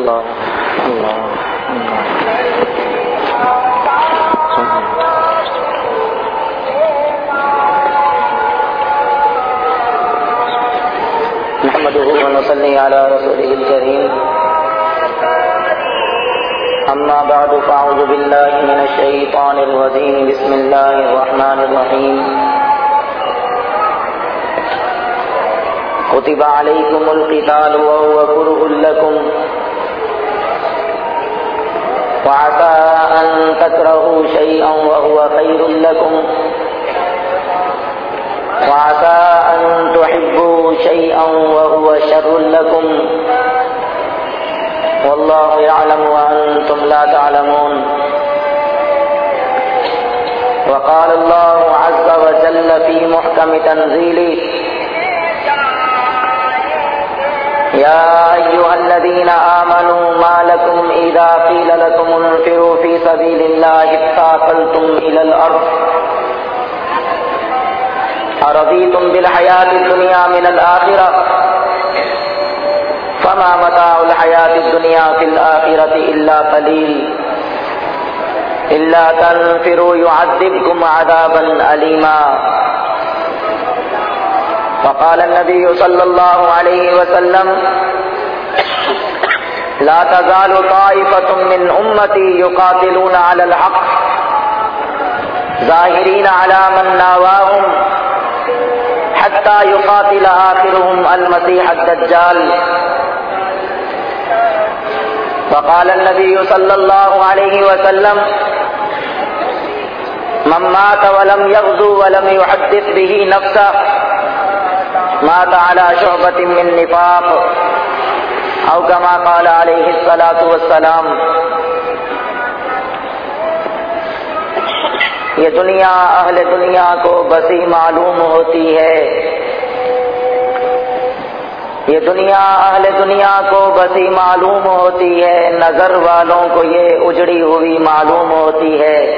اللہ اللہ نحمده ونصلي على رسوله الكريم أما بعد فأعوذ بالله من الشيطان الرجيم بسم الله الرحمن الرحيم كتب عليكم القتال وهو كره لكم وعسى أن تكرهوا شيئا وهو خير لكم. وعسى أن تحبوا شيئا وهو شر لكم. والله يعلم وأنتم لا تعلمون. وقال الله عز وجل في محكم تنزيله يا أيها الذين آمنوا ما لكم إذا قيل لكم انفروا في سبيل الله اتاقلتم إلى الأرض. أرضيتم بالحياة الدنيا من الآخرة؟ فما متاع الحياة الدنيا في الآخرة إلا قليل. إلا تنفروا يعذبكم عذابا أليما. فقال النبي صلى الله عليه وسلم، لا تزال طائفة من أمتي يقاتلون على الحق، ظاهرين على من ناواهم، حتى يقاتل آخرهم المسيح الدجال. وقال النبي صلى الله عليه وسلم، من مات ولم يغزو ولم يحدث به نفسه مات على شعبة من نفاق. أو كما قال عليه الصلاة والسلام. یہ دنیا، اہل دنیا کو بسی معلوم ہوتی ہے۔ یہ دنیا، اہل دنیا کو بسی معلوم ہوتی ہے۔ نظر والوں کو یہ اجڑی ہوئی معلوم ہوتی ہے۔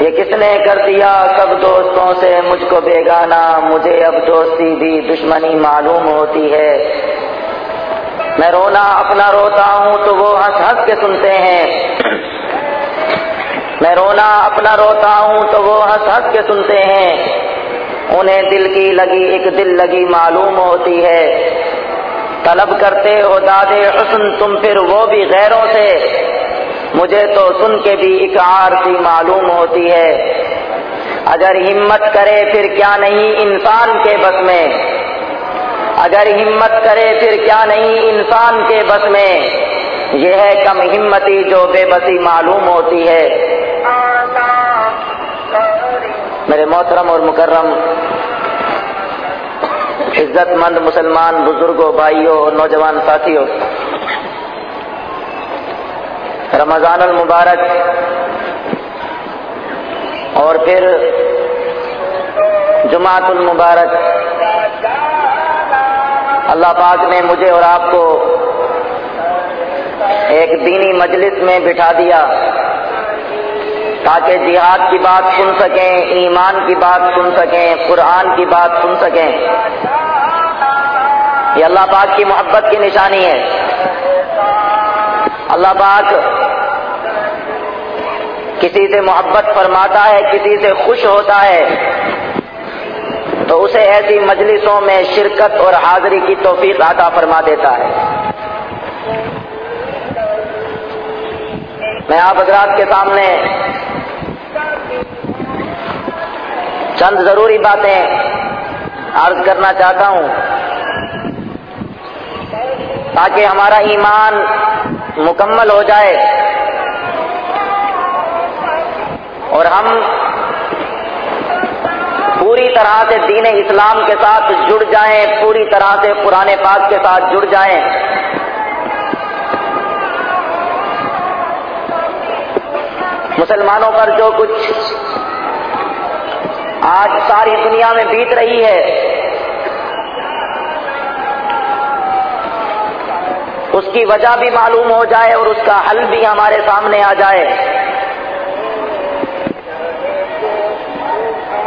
یہ کس نے کر دیا سب دوستوں سے مجھ کو بیگانا مجھے اب دوستی بھی دشمنی معلوم ہوتی ہے۔ میں رونا اپنا روتا ہوں تو وہ ہنس ہنس کے سنتے ہیں۔ میں رونا اپنا روتا ہوں تو وہ ہنس ہنس کے سنتے ہیں۔ انہیں دل کی لگی، ایک دل لگی معلوم ہوتی ہے۔ طلب کرتے ہو داد حسن تم پھر وہ بھی غیروں سے۔ مجھے تو سن کے بھی ایک سی معلوم ہوتی ہے۔ اگر ہمت کرے پھر کیا نہیں انسان کے بس میں۔ اگر ہمت کرے پھر کیا نہیں انسان کے بس میں۔ یہ ہے کم ہمتی جو بے بسی معلوم ہوتی ہے۔ میرے محترم اور مکرم عزت مند مسلمان بزرگوں، بھائیوں اور نوجوان ساتھیوں رمضان المبارک اور پھر جماعت المبارک اللہ پاک نے مجھے اور آپ کو ایک دینی مجلس میں بٹھا دیا تاکہ جہاد کی بات سن سکیں، ایمان کی بات سن سکیں، قرآن کی بات سن سکیں۔ یہ اللہ پاک کی محبت کی نشانی ہے۔ اللہ پاک کسی سے محبت فرماتا ہے، کسی سے خوش ہوتا ہے، تو اسے ایسی مجلسوں میں شرکت اور حاضری کی توفیق عطا فرما دیتا ہے۔ میں آپ حضرات کے سامنے چند ضروری باتیں عرض کرنا چاہتا ہوں تاکہ ہمارا ایمان مکمل ہو جائے۔ اور ہم پوری طرح سے دین اسلام کے ساتھ جڑ جائیں، پوری طرح سے پرانے پاک کے ساتھ جڑ جائیں۔ مسلمانوں پر جو کچھ آج ساری دنیا میں بیت رہی ہے اس کی وجہ بھی معلوم ہو جائے اور اس کا حل بھی ہمارے سامنے آ جائے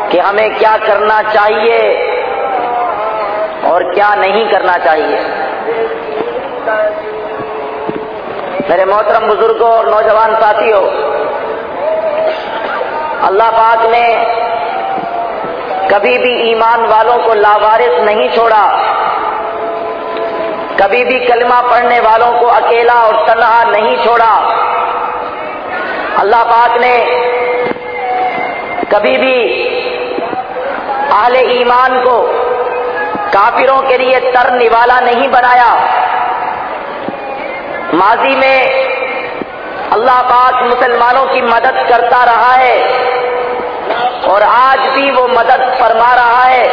کہ ہمیں کیا کرنا چاہیے اور کیا نہیں کرنا چاہیے۔ میرے محترم بزرگوں اور نوجوان ساتھیوں، اللہ پاک نے کبھی بھی ایمان والوں کو لاوارث نہیں چھوڑا۔ کبھی بھی کلمہ پڑھنے والوں کو اکیلا اور تنہا نہیں چھوڑا۔ اللہ پاک نے کبھی بھی اہل ایمان کو کافروں کے لیے تر نوالا نہیں بنایا۔ ماضی میں اللہ پاک مسلمانوں کی مدد کرتا رہا ہے اور آج بھی وہ مدد فرما رہا ہے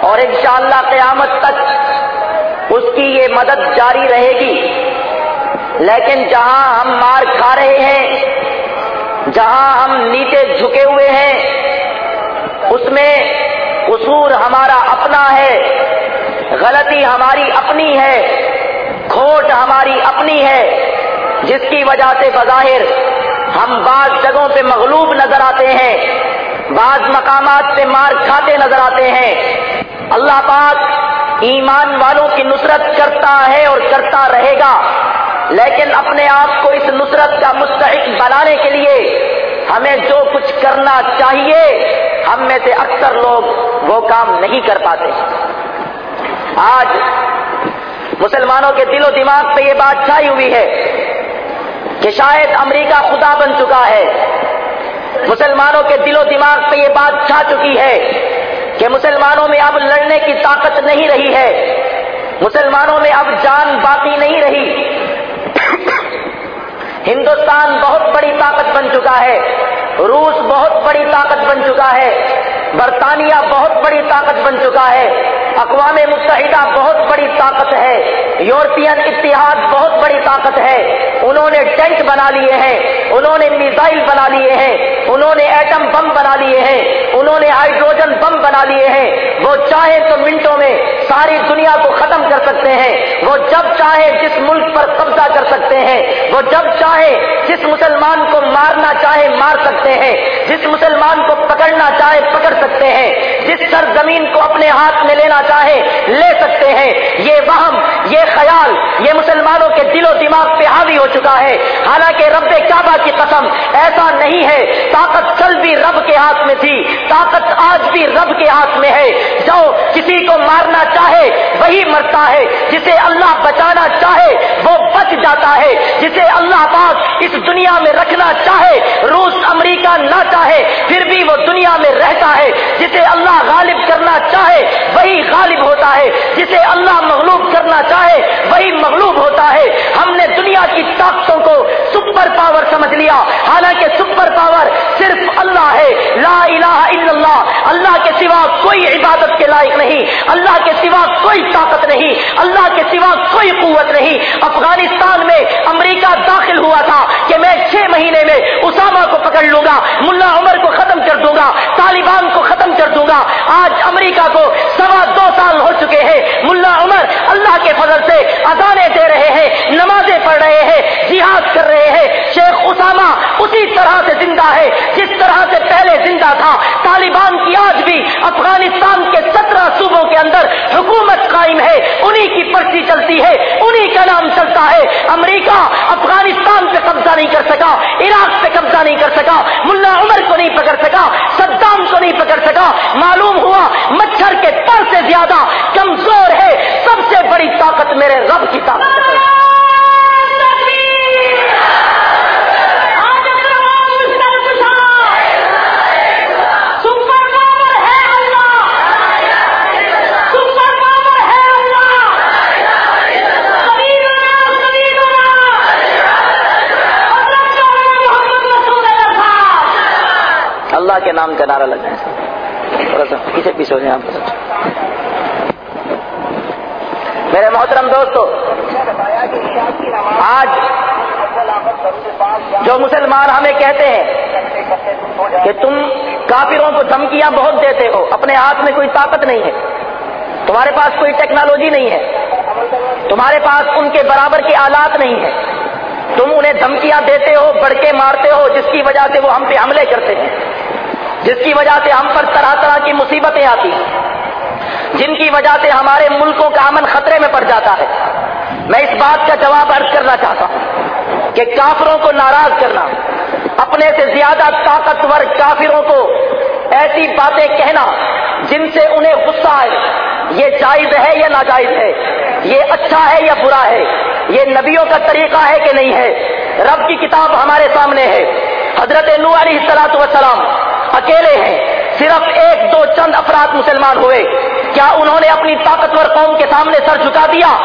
اور انشاءاللہ قیامت تک اس کی یہ مدد جاری رہے گی۔ لیکن جہاں ہم مار کھا رہے ہیں، جہاں ہم نیچے جھکے ہوئے ہیں، اس میں قصور ہمارا اپنا ہے، غلطی ہماری اپنی ہے، کھوٹ ہماری اپنی ہے، جس کی وجہ سے بظاہر ہم بعض جگہوں پہ مغلوب نظر آتے ہیں، بعض مقامات پہ مار کھاتے نظر آتے ہیں۔ اللہ پاک ایمان والوں کی نصرت کرتا ہے اور کرتا رہے گا۔ لیکن اپنے آپ کو اس نصرت کا مستحق بنانے کے لیے ہمیں جو کچھ کرنا چاہیے، ہم میں سے اکثر لوگ وہ کام نہیں کر پاتے۔ آج مسلمانوں کے دل و دماغ پہ یہ بات چھائی ہوئی ہے کہ شاید امریکہ خدا بن چکا ہے۔ مسلمانوں کے دل و دماغ پہ یہ بات چھا چکی ہے۔ کہ مسلمانوں میں اب لڑنے کی طاقت نہیں رہی ہے۔ مسلمانوں میں اب جان باقی نہیں رہی۔ ہندوستان بہت بڑی طاقت بن چکا ہے۔ روس بہت بڑی طاقت بن چکا ہے۔ برطانیہ بہت بڑی طاقت بن چکا ہے۔ اقوام متحدہ بہت بڑی طاقت ہے۔ یورپین اتحاد بہت بڑی طاقت ہے۔ انہوں نے ٹینک بنا لیے ہیں۔ انہوں نے میزائل بنا لیے ہیں۔ انہوں نے ایٹم بم بنا لیے ہیں۔ انہوں نے ہائیڈروجن بم بنا لیے ہیں۔ وہ چاہے تو منٹوں میں ساری دنیا کو ختم کر سکتے ہیں۔ وہ جب چاہے جس ملک پر قبضہ کر سکتے ہیں۔ وہ جب چاہے جس مسلمان کو مارنا چاہے مار سکتے ہیں۔ جس مسلمان کو پکڑنا چاہے پکڑ سکتے ہیں۔ جس سرزمین کو اپنے ہاتھ میں لینا چاہے لے سکتے ہیں۔ یہ وہم، یہ خیال، یہ مسلمانوں کے دل و دماغ پہ حاوی ہو چکا ہے۔ حالانکہ رب کعبہ کی قسم ایسا نہیں ہے۔ طاقت کل بھی رب کے ہاتھ میں تھی، طاقت آج بھی رب کے ہاتھ میں ہے۔ جو کسی کو مارنا چاہے، وہی مرتا ہے۔ جسے اللہ بچانا چاہے، وہ بچ جاتا ہے۔ جسے اللہ پاک اس دنیا میں رکھنا چاہے، روس امریکہ نہ چاہے، پھر بھی وہ دنیا میں رہتا ہے۔ جسے اللہ غالب کرنا چاہے، وہی غالب ہوتا ہے، جسے اللہ مغلوب کرنا چاہے، وہی مغلوب ہوتا ہے۔ ہم نے دنیا کی طاقتوں کو سپر پاور سمجھ لیا۔ حالانکہ سپر پاور صرف اللہ ہے۔ لا الہ الا اللہ۔ اللہ کے سوا کوئی عبادت کے لائق نہیں۔ اللہ کے سوا کوئی طاقت نہیں۔ اللہ کے سوا کوئی قوت نہیں۔ افغانستان میں امریکہ داخل ہوا تھا کہ میں چھ مہینے میں اسامہ کو پکڑ لوں گا، ملا عمر کو ختم کر دوں گا، طالبان کو ختم کر دوں گا۔ آج امریکہ کو سوا دو سال ہو چکے ہیں۔ ملا عمر اللہ کے فضل سے اذانے دے رہے ہیں، نمازیں پڑھ رہے ہیں، جہاد کر رہے ہیں۔ شیخ اسامہ اسی طرح سے زندہ ہے، جس طرح سے پہلے زندہ تھا۔ طالبان کی آج بھی افغانستان کے سترہ صوبوں کے اندر حکومت قائم ہے۔ انہی کی پرچی چلتی ہے، انہی کا نام چلتا ہے۔ امریکہ افغانستان پہ قبضہ نہیں کر سکا، عراق پہ قبضہ نہیں کر سکا۔ ملا عمر کو نہیں پکڑ سکا، صدام کو نہیں پکڑ سکا۔ معلوم ہوا مچھر کے پر سے زیادہ کمزور ہے، سب سے بڑی طاقت میرے رب کی طاقت ہے۔ اللہ کے نام کا نعرہ لگنا ہے تھوڑا سا پیچھے پیچھے ہو جائیں آپ میرے محترم دوستو، آج جو مسلمان ہمیں کہتے ہیں کہ تم کافروں کو دھمکیاں بہت دیتے ہو، اپنے ہاتھ میں کوئی طاقت نہیں ہے، تمہارے پاس کوئی ٹیکنالوجی نہیں ہے، تمہارے پاس ان کے برابر کے آلات نہیں ہے تم انہیں دھمکیاں دیتے ہو، بڑکے مارتے ہو، جس کی وجہ سے وہ ہم پہ حملے کرتے ہیں، جس کی وجہ سے ہم پر طرح طرح کی مصیبتیں آتی ہیں۔ جن کی وجہ سے ہمارے ملکوں کا امن خطرے میں پڑ جاتا ہے۔ میں اس بات کا جواب ارض کرنا چاہتا ہوں کہ کافروں کو ناراض کرنا، اپنے سے زیادہ طاقتور کافروں کو ایسی باتیں کہنا جن سے انہیں غصہ آئے، یہ جائز ہے یا ناجائز ہے؟ یہ اچھا ہے یا برا ہے؟ یہ نبیوں کا طریقہ ہے کہ نہیں ہے؟ رب کی کتاب ہمارے سامنے ہے۔ حضرت نو علیہ السلاط وسلام اکیلے ہیں۔ صرف ایک دو چند افراد مسلمان ہوئے۔ کیا انہوں نے اپنی طاقتور قوم کے سامنے سر جھکا دیا؟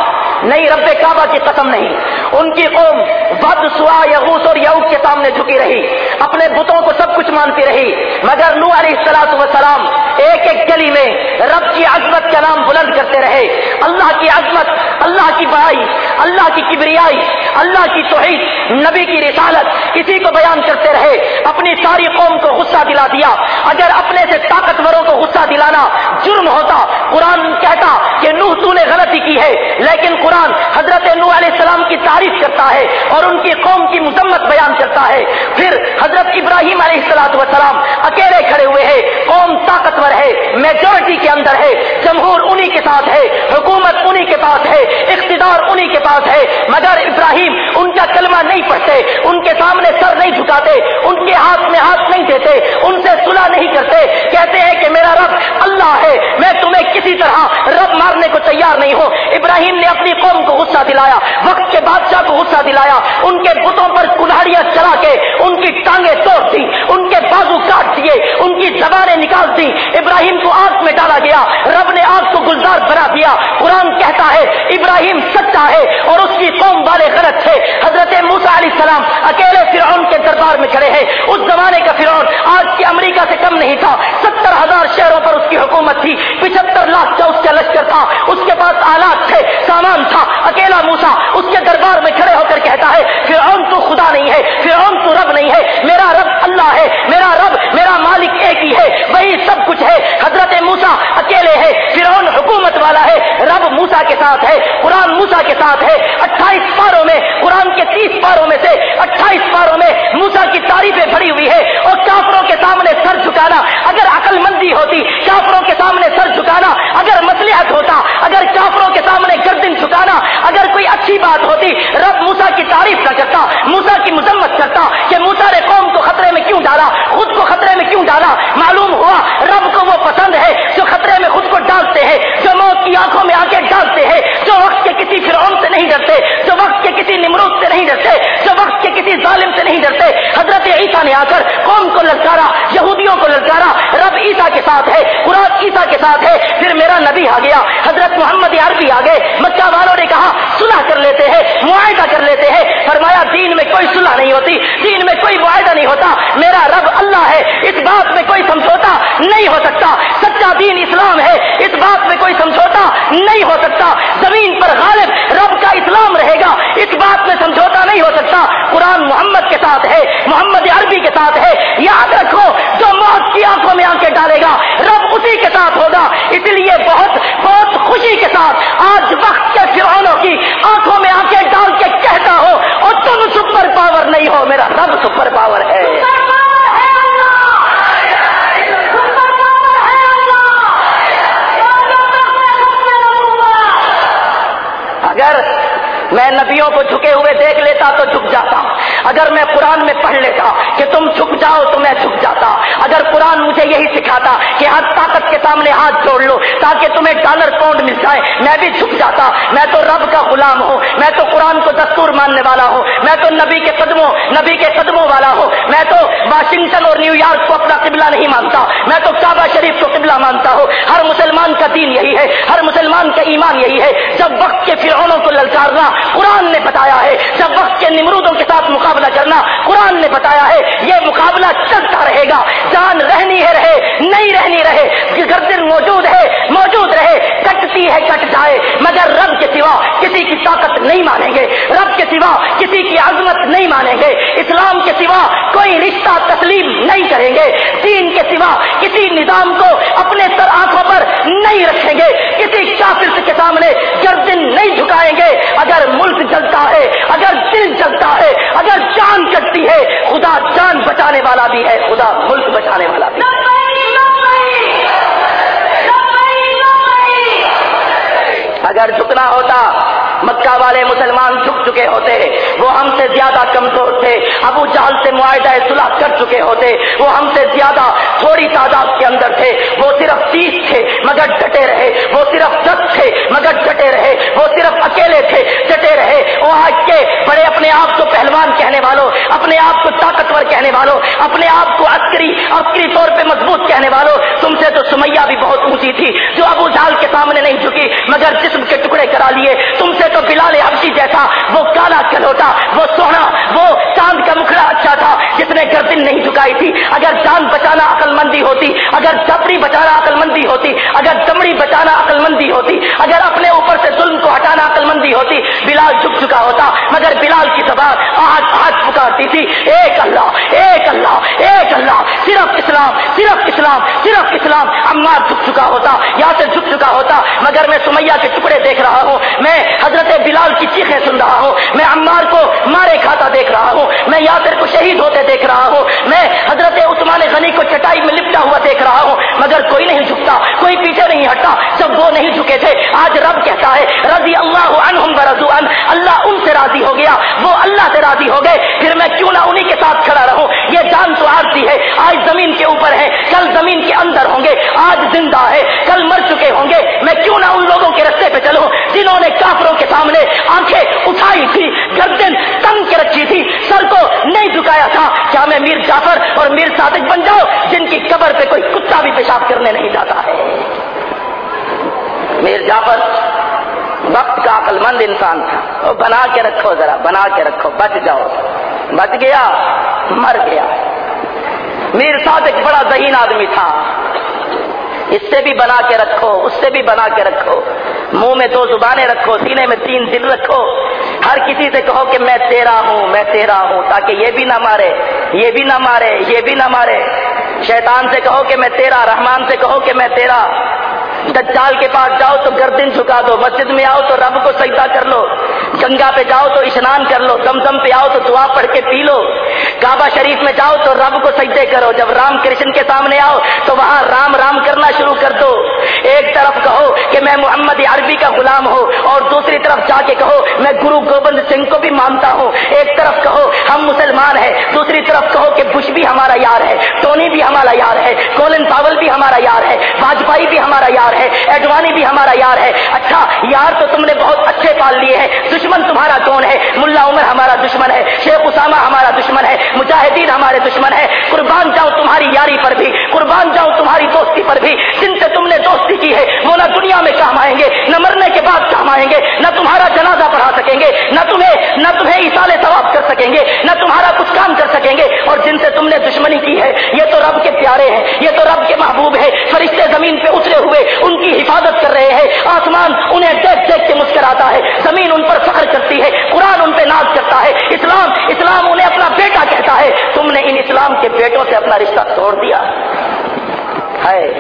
نہیں، رب کعبہ کی قسم نہیں۔ ان کی قوم ود سوا یغوس اور یعوق کے سامنے جھکی رہی۔ اپنے بتوں کو سب کچھ مانتی رہی۔ مگر نو علیہ السلاط وسلام ایک ایک گلی میں رب کی عظمت کا نام بلند کرتے رہے۔ اللہ کی عظمت، اللہ کی بڑائی، اللہ کی کبریائی، اللہ کی توحید، نبی کی رسالت کسی کو بیان کرتے رہے۔ اپنی ساری قوم کو غصہ دلا دیا۔ اگر اپنے سے طاقتوروں کو غصہ دلانا جرم ہوتا، قرآن کہتا کہ نوح تو نے غلطی کی ہے، لیکن قرآن حضرت نوح علیہ السلام کی تعریف کرتا ہے اور ان کی قوم کی مذمت بیان کرتا ہے۔ پھر حضرت ابراہیم علیہ السلاط وسلام اکیلے کھڑے ہوئے ہیں۔ قوم طاقتور ہے میجورٹی کے اندر ہے۔ جمہور انہی کے ساتھ ہے، حکومت انہی کے پاس ہے، اقتدار انہی کے پاس ہے۔ مگر ابراہیم ان کا کلمہ نہیں پڑھتے، ان کے سامنے سر نہیں جھکاتے، ان کے ہاتھ میں ہاتھ نہیں دیتے، ان سے صلح نہیں کرتے۔ کہتے ہیں کہ میرا رب اللہ ہے، میں تمہیں کسی طرح رب مارنے کو تیار نہیں ہوں۔ ابراہیم نے اپنی قوم کو غصہ دلایا، وقت کے بادشاہ کو غصہ دلایا، ان کے بتوں پر کلاڑیاں چلا کے، ان کی ٹانگیں توڑ دی، ان کے بازو کاٹ دیے، ان کی زبانیں نکال دی، ابراہیم کو آگ میں ڈالا گیا، رب نے آگ کو گلزار بنا دیا، قرآن کہتا ہے، ابراہیم سچا ہے اور اس کی قوم والے غلط تھے۔ حضرت موسا علیہ السلام اکیلے فرعون کے دربار میں کھڑے ہیں۔ اس زمانے کا فرعون آج کے امریکہ سے کم نہیں تھا۔ ستر ہزار شہروں پر اس کی حکومت تھی، پچہتر لاکھ کا اس کا لشکر تھا، اس کے پاس آلات تھے، سامان تھا۔ اکیلا موسا اس کے دربار میں کھڑے ہو کر کہتا ہے، فرعون تو خدا نہیں ہے، فرعون تو رب نہیں ہے، میرا رب اللہ ہے، میرا رب، میرا مالک ایک ہی ہے، وہی سب کچھ ہے۔ حضرت موسا اکیلے ہے فرعون حکومت والا ہے، رب موسا کے ساتھ ہے، قرآن موسا کے ساتھ ہے۔ اٹھائیس پاروں میں، قرآن کے تیس پاروں میں سے اٹھائیس پاروں میں موسا کی تعریفیں بھری ہوئی ہے اور کافروں کے سامنے سر جھکانا۔ اگر عقل مندی ہوتی، کافروں کے سامنے سر جھکانا۔ اگر مسلحت ہوتا، اگر کافروں کے سامنے گردن جھکانا۔ اگر کوئی اچھی بات ہوتی، رب موسا کی تعریف نہ کرتا موسا کی مذمت کرتا کہ موسا نے قوم کو خطرے میں کیوں ڈالا، خود کو خطرے میں کیوں ڈالا؟ معلوم ہوا رب کو وہ پسند ہے جو خطرے میں خود کو ڈالتے ہیں، جو موت کی آنکھوں میں آ کے ڈالتے ہیں، جو وقت کے کسی فرعون سے نہیں ڈرتے، جو وقت کے کسی نمرود سے نہیں ڈرتے، جو وقت کے کسی ظالم سے نہیں ڈرتے۔ حضرت عیسیٰ نے آ کر قوم کو للکارا، یہودیوں کو للکارا، رب عیسیٰ کے ساتھ ہے، قرآن عیسیٰ کے ساتھ ہے، پھر میرا نبی آ گیا، حضرت محمد عربی آ گئے، مکہ والوں نے کہا، صلح کر لیتے ہیں، معاہدہ کر لیتے ہیں۔ فرمایا، دین میں کوئی صلح نہیں ہوتی، دین میں کوئی معاہدہ نہیں ہوتا۔ میرا رب اللہ ہے، اس بات میں کوئی سمجھوتا نہیں ہو سکتا۔ سچا دین اسلام ہے، اس بات میں کوئی سمجھوتا نہیں ہو سکتا۔ زمین پر غالب رب کا اسلام رہے گا، اس بات میں سمجھوتا نہیں ہو سکتا۔ قرآن محمد کے ساتھ ہے، محمد عربی کے ساتھ ہے۔ یاد رکھو، جو موت کی آنکھوں میں آنکھیں ڈالے گا، رب اسی کے ساتھ ہوگا۔ اس لیے بہت بہت خوشی کے ساتھ آج وقت کے فرعونوں کی آنکھوں میں آنکھیں ڈال کے کہتا ہو اور تم سپر پاور نہیں ہو میرا رب سپر پاور ہے۔ اگر میں نبیوں کو جھکے ہوئے دیکھ لیتا تو جھک جاتا۔ اگر میں قرآن میں پڑھ لیتا کہ تم جھک جاؤ تو میں جھک جاتا۔ اگر قرآن مجھے یہی سکھاتا کہ ہر طاقت کے سامنے ہاتھ جوڑ لو تاکہ تمہیں ڈالر پاؤنڈ مل جائے، میں بھی جھک جاتا۔ میں تو رب کا غلام ہوں، میں تو قرآن کو دستور ماننے والا ہوں، میں تو نبی کے قدموں، نبی کے قدموں والا ہوں۔ میں تو واشنگٹن اور نیو یارک کو اپنا قبلہ نہیں مانتا، میں تو کعبہ شریف کو قبلہ مانتا ہوں۔ ہر مسلمان کا دین یہی ہے، ہر مسلمان کا ایمان یہی ہے۔ جب وقت کے فرعونوں کو للکارنا قرآن نے بتایا ہے، جب وقت کے نمرودوں کے ساتھ مقابلہ کرنا قرآن نے بتایا ہے یہ مقابلہ چلتا رہے گا۔ جان رہنی ہے رہے نہیں رہنی رہے گردن موجود ہے، موجود رہے، کٹتی ہے، کٹ جائے، مگر رب کے سوا کسی کی طاقت نہیں مانیں گے۔ رب کے سوا کسی کی عظمت نہیں مانیں گے۔ اسلام کے سوا کوئی رشتہ تسلیم نہیں کریں گے۔ دین کے سوا کسی نظام کو اپنے سر آنکھوں پر نہیں رکھیں گے۔ کسی کافر کے سامنے گردن نہیں جھکائیں گے۔ اگر ملک جلتا ہے، اگر دل جلتا ہے، اگر جان کٹتی ہے، خدا جان بچانے والا بھی ہے، خدا ملک بچانے والا بھی ہے۔ اگر جھکنا ہوتا مکہ والے مسلمان جھک چکے ہوتے، وہ ہم سے زیادہ کمزور تھے۔ ابو جہل سے معاہدہ صلح کر چکے ہوتے، وہ ہم سے زیادہ تھوڑی تعداد کے اندر تھے۔ وہ صرف تیس تھے، مگر ڈٹے رہے۔ وہ صرف دس تھے، مگر ڈٹے رہے۔ وہ صرف اکیلے تھے، ڈٹے رہے۔ وہ آج کے بڑے اپنے آپ کو پہلوان کہنے والوں، اپنے آپ کو طاقتور کہنے والوں، اپنے آپ کو عسکری عسکری طور پہ مضبوط کہنے والوں۔ تم سے تو سمیا بھی بہت اونچی تھی، جو ابو جال کے سامنے نہیں جھکی، مگر جسم کے ٹکڑے کرا لیے۔ تم سے ہے تو بلال حبشی جیسا، وہ کالا کلوٹا وہ سونا، وہ چاند کا مکھڑا اچھا تھا، جس نے گردن نہیں جھکائی تھی۔ اگر چاند بچانا عقل مندی ہوتی، اگر چپڑی بچانا عقل مندی ہوتی، اگر چمڑی بچانا عقل مندی ہوتی، اگر اپنے اوپر سے ظلم کو ہٹانا عقل مندی ہوتی، بلال جھک چکا ہوتا۔ مگر بلال کی زبان آج آج پکارتی تھی۔ ایک اللہ ایک اللہ ایک اللہ، صرف اسلام صرف اسلام صرف اسلام۔ عمار جھک چکا ہوتا یا سے جھک چکا ہوتا۔ مگر میں سمیا کے ٹکڑے دیکھ رہا ہوں۔ میں حضرت حضرت بلال کی چیخیں سن رہا ہوں۔ میں عمار کو مارے کھاتا دیکھ رہا ہوں۔ میں یاسر کو شہید ہوتے دیکھ رہا ہوں۔ میں حضرت عثمان غنی کو چٹائی میں لپٹا ہوا دیکھ رہا ہوں۔ مگر کوئی نہیں جھکتا، کوئی پیچھے نہیں ہٹتا۔ جب وہ نہیں جھکے تھے، آج رب کہتا ہے، رضی اللہ عنہم برضو ان اللہ ان سے راضی ہو گیا۔ وہ اللہ سے راضی ہو گئے۔ پھر میں کیوں نہ انہی کے ساتھ کھڑا رہوں؟ یہ جان تو آرتی ہے۔ آج زمین کے اوپر ہے، کل زمین کے اندر ہوں گے۔ آج زندہ ہے، کل مر چکے ہوں گے۔ میں کیوں نہ ان لوگوں کے رستے پہ چلوں؟ جنہوں نے کافروں کے سامنے آنکھیں اٹھائی تھی، گردن تنگ کے رکھی تھی، سر کو نہیں جھکایا تھا۔ کیا میں میر جعفر اور میر صادق بن جاؤں، جن کی قبر پہ کوئی کتا بھی پیشاب کرنے نہیں جاتا ہے؟ میر جعفر، وقت کا عقل مند انسان تھا۔ وہ بنا کے رکھو ذرا، بنا کے رکھو، بچ جاؤ۔ بچ گیا، مر گیا۔ میر صادق بڑا ذہین آدمی تھا۔ اس سے بھی بنا کے رکھو، اس سے بھی بنا کے رکھو۔ منہ میں دو زبانیں رکھو، سینے میں تین دل رکھو۔ ہر کسی سے کہو کہ میں تیرا ہوں، میں تیرا ہوں، تاکہ یہ بھی نہ مارے، یہ بھی نہ مارے، یہ بھی نہ مارے۔ شیطان سے کہو کہ میں تیرا، رحمان سے کہو کہ میں تیرا۔ دجال کے پاس جاؤ تو گردن جھکا دو، مسجد میں آؤ تو رب کو سجدہ کر لو۔ گنگا پہ جاؤ تو اسنان کر لو دم پہ آؤ تو دعا پڑھ کے پی لو۔ کعبہ شریف میں جاؤ تو رب کو سجدے کرو۔ جب رام کرشن کے سامنے آؤ تو وہاں رام رام کرنا شروع کر دو۔ ایک طرف کہو کہ میں محمد عربی کا غلام ہوں اور دوسری طرف جا کے کہو میں گرو گوبند سنگھ کو بھی مانتا ہوں۔ ایک طرف کہو ہم مسلمان ہیں، دوسری طرف کہو کہ بش بھی ہمارا یار ہے، ٹونی بھی ہمارا یار ہے، کولن پاول بھی ہمارا یار ہے واجپئی بھی ہمارا یار ہے، ایڈوانی بھی ہمارا یار ہے۔ اچھا یار تو تم نے بہت اچھے پال لیے ہیں۔ دشمن تمہارا کون ہے؟ ملا عمر ہمارا دشمن ہے، شیخ اسامہ ہمارا دشمن ہے، مجاہدین ہمارے دشمن ہے قربان جاؤ تمہاری یاری پر بھی، قربان جاؤ تمہاری دوستی پر بھی۔ جن سے تم نے دوستی کی ہے، وہ نہ دنیا میں کام آئیں گے، نہ مرنے کے بعد کام آئیں گے، نہ تمہارا جنازہ پڑھا سکیں گے، نہ تمہیں نہ تمہیں اشارے ثواب کر سکیں گے، نہ تمہارا کچھ کام کر سکیں گے۔ اور جن سے تم نے دشمنی کی ہے، یہ تو رب کے پیارے ہیں، یہ تو رب کے محبوب ہے فرشتے زمین پہ اترے ہوئے، ان کی حفاظت کر رہے ہیں۔ آسمان انہیں دیکھ دیکھ کے مسکراتا ہے، زمین ان پر فخر کرتی ہے، قرآن ان پہ ناز کرتا ہے، اسلام اسلام انہیں اپنا بیٹا کہتا ہے۔ تم نے ان اسلام کے بیٹوں سے اپنا رشتہ توڑ دیا۔ ہے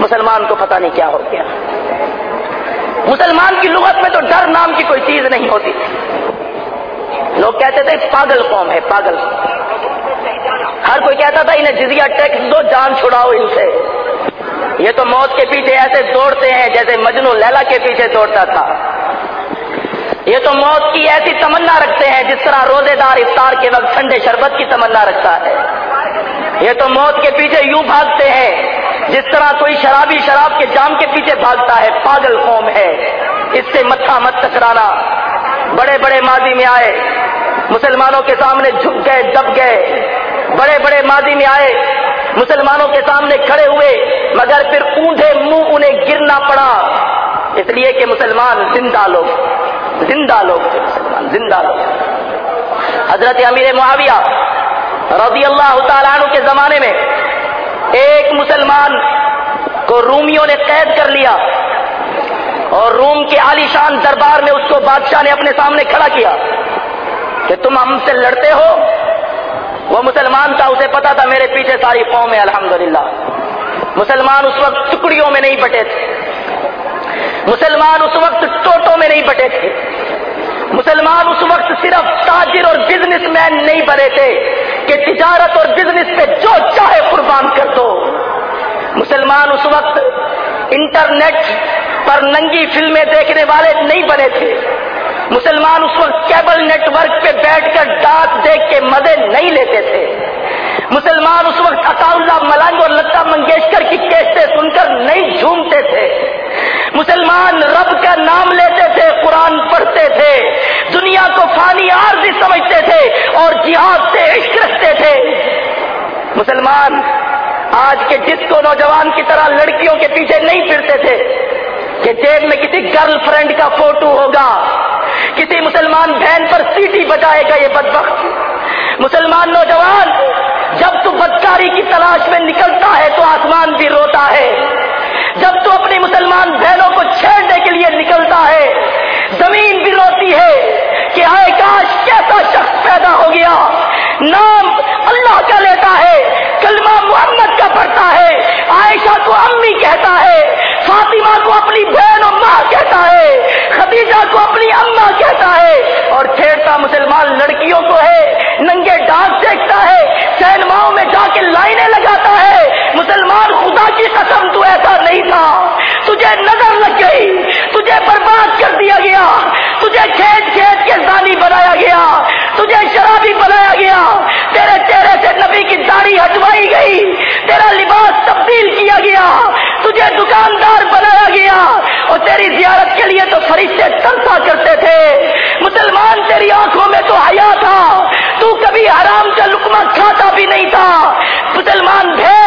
مسلمان کو پتہ نہیں کیا ہو گیا۔ مسلمان کی لغت میں تو ڈر نام کی کوئی چیز نہیں ہوتی۔ لوگ کہتے تھے، پاگل قوم ہے، پاگل۔ ہر کوئی کہتا تھا، انہیں جزیا ٹیکس دو، جان چھڑاؤ ان سے۔ یہ تو موت کے پیچھے ایسے دوڑتے ہیں جیسے مجنو لیلا کے پیچھے دوڑتا تھا۔ یہ تو موت کی ایسی تمنا رکھتے ہیں جس طرح روزے دار افطار کے وقت ٹھنڈے شربت کی تمنا رکھتا ہے۔ یہ تو موت کے پیچھے یوں بھاگتے ہیں جس طرح کوئی شرابی شراب کے جام کے پیچھے بھاگتا ہے۔ پاگل قوم ہے۔ اس سے متھا مت ٹکرانا۔ بڑے بڑے ماضی میں آئے۔ مسلمانوں کے سامنے جھک گئے، دب گئے۔ بڑے بڑے ماضی میں آئے۔ مسلمانوں کے سامنے کھڑے ہوئے۔ مگر پھر اونھے منہ انہیں گرنا پڑا۔ اس لیے کہ مسلمان زندہ لوگ۔ زندہ لوگ تھے مسلمان، زندہ لوگ حضرت امیر معاویہ رضی اللہ تعالیٰ عنہ کے زمانے میں ایک مسلمان کو رومیوں نے قید کر لیا اور روم کے عالی شان دربار میں اس کو بادشاہ نے اپنے سامنے کھڑا کیا کہ تم ہم سے لڑتے ہو، وہ مسلمان تھا، اسے پتا تھا میرے پیچھے ساری قوم ہے، الحمدللہ۔ مسلمان اس وقت ٹکڑیوں میں نہیں بٹے تھے۔ مسلمان اس وقت ٹوٹوں میں نہیں بٹے تھے۔ مسلمان اس وقت صرف تاجر اور بزنس مین نہیں بنے تھے کہ تجارت اور بزنس پہ جو چاہے قربان کر دو۔ مسلمان اس وقت انٹرنیٹ پر ننگی فلمیں دیکھنے والے نہیں بنے تھے۔ مسلمان اس وقت کیبل نیٹ ورک پہ بیٹھ کر ڈاک دیکھ کے مزے نہیں لیتے تھے۔ مسلمان اس وقت عطا اللہ ملنگ اور لتا منگیشکر کی کیسے سن کر نہیں جھومتے تھے۔ مسلمان رب کا نام لیتے تھے، قرآن پڑھتے تھے، دنیا کو فانی عارضی سمجھتے تھے اور جہاد سے عشق رکھتے تھے۔ مسلمان آج کے جس کو نوجوان کی طرح لڑکیوں کے پیچھے نہیں پھرتے تھے کہ جیب میں کسی گرل فرینڈ کا فوٹو ہوگا، کسی مسلمان بہن پر سیٹی بجائے گا یہ بدبخت۔ مسلمان نوجوان، جب تو بدکاری کی تلاش میں نکلتا ہے تو آسمان بھی روتا ہے۔ جب تو اپنی مسلمان بہنوں کو چھیڑنے کے لیے نکلتا ہے، زمین بھی روتی ہے۔ کہ آئے کاش کیسا شخص پیدا ہو گیا۔ نام اللہ کا لیتا ہے، کلمہ محمد کا پڑھتا ہے، عائشہ کو امی کہتا ہے، فاطمہ کو اپنی بہن و ماں کہتا ہے، خدیجہ کو اپنی اما کہتا ہے۔ اور چھیڑتا مسلمان لڑکیوں کو ہے، ننگے ڈانس دیکھتا ہے، سینماؤں میں جا کے لائنیں لگاتا ہے۔ مسلمان خدا کی قسم، تو ایسا نہیں تھا۔ تجھے نظر لگ گئی، تجھے برباد کر دیا گیا۔ تجھے کھیت کھیت کے زانی بنایا گیا، تجھے شرابی بنایا گیا۔ تیرے چہرے سے نبی کی داڑھی ہٹوائی گئی، تیرا لباس تبدیل کیا گیا، تجھے دکاندار بنایا گیا۔ اور تیری زیارت کے لیے تو فرشتے تنسا کرتے تھے۔ مسلمان تیری آنکھوں میں تو حیا تھا، تو کبھی حرام کا لکما کھاتا بھی نہیں تھا۔ مسلمان بہن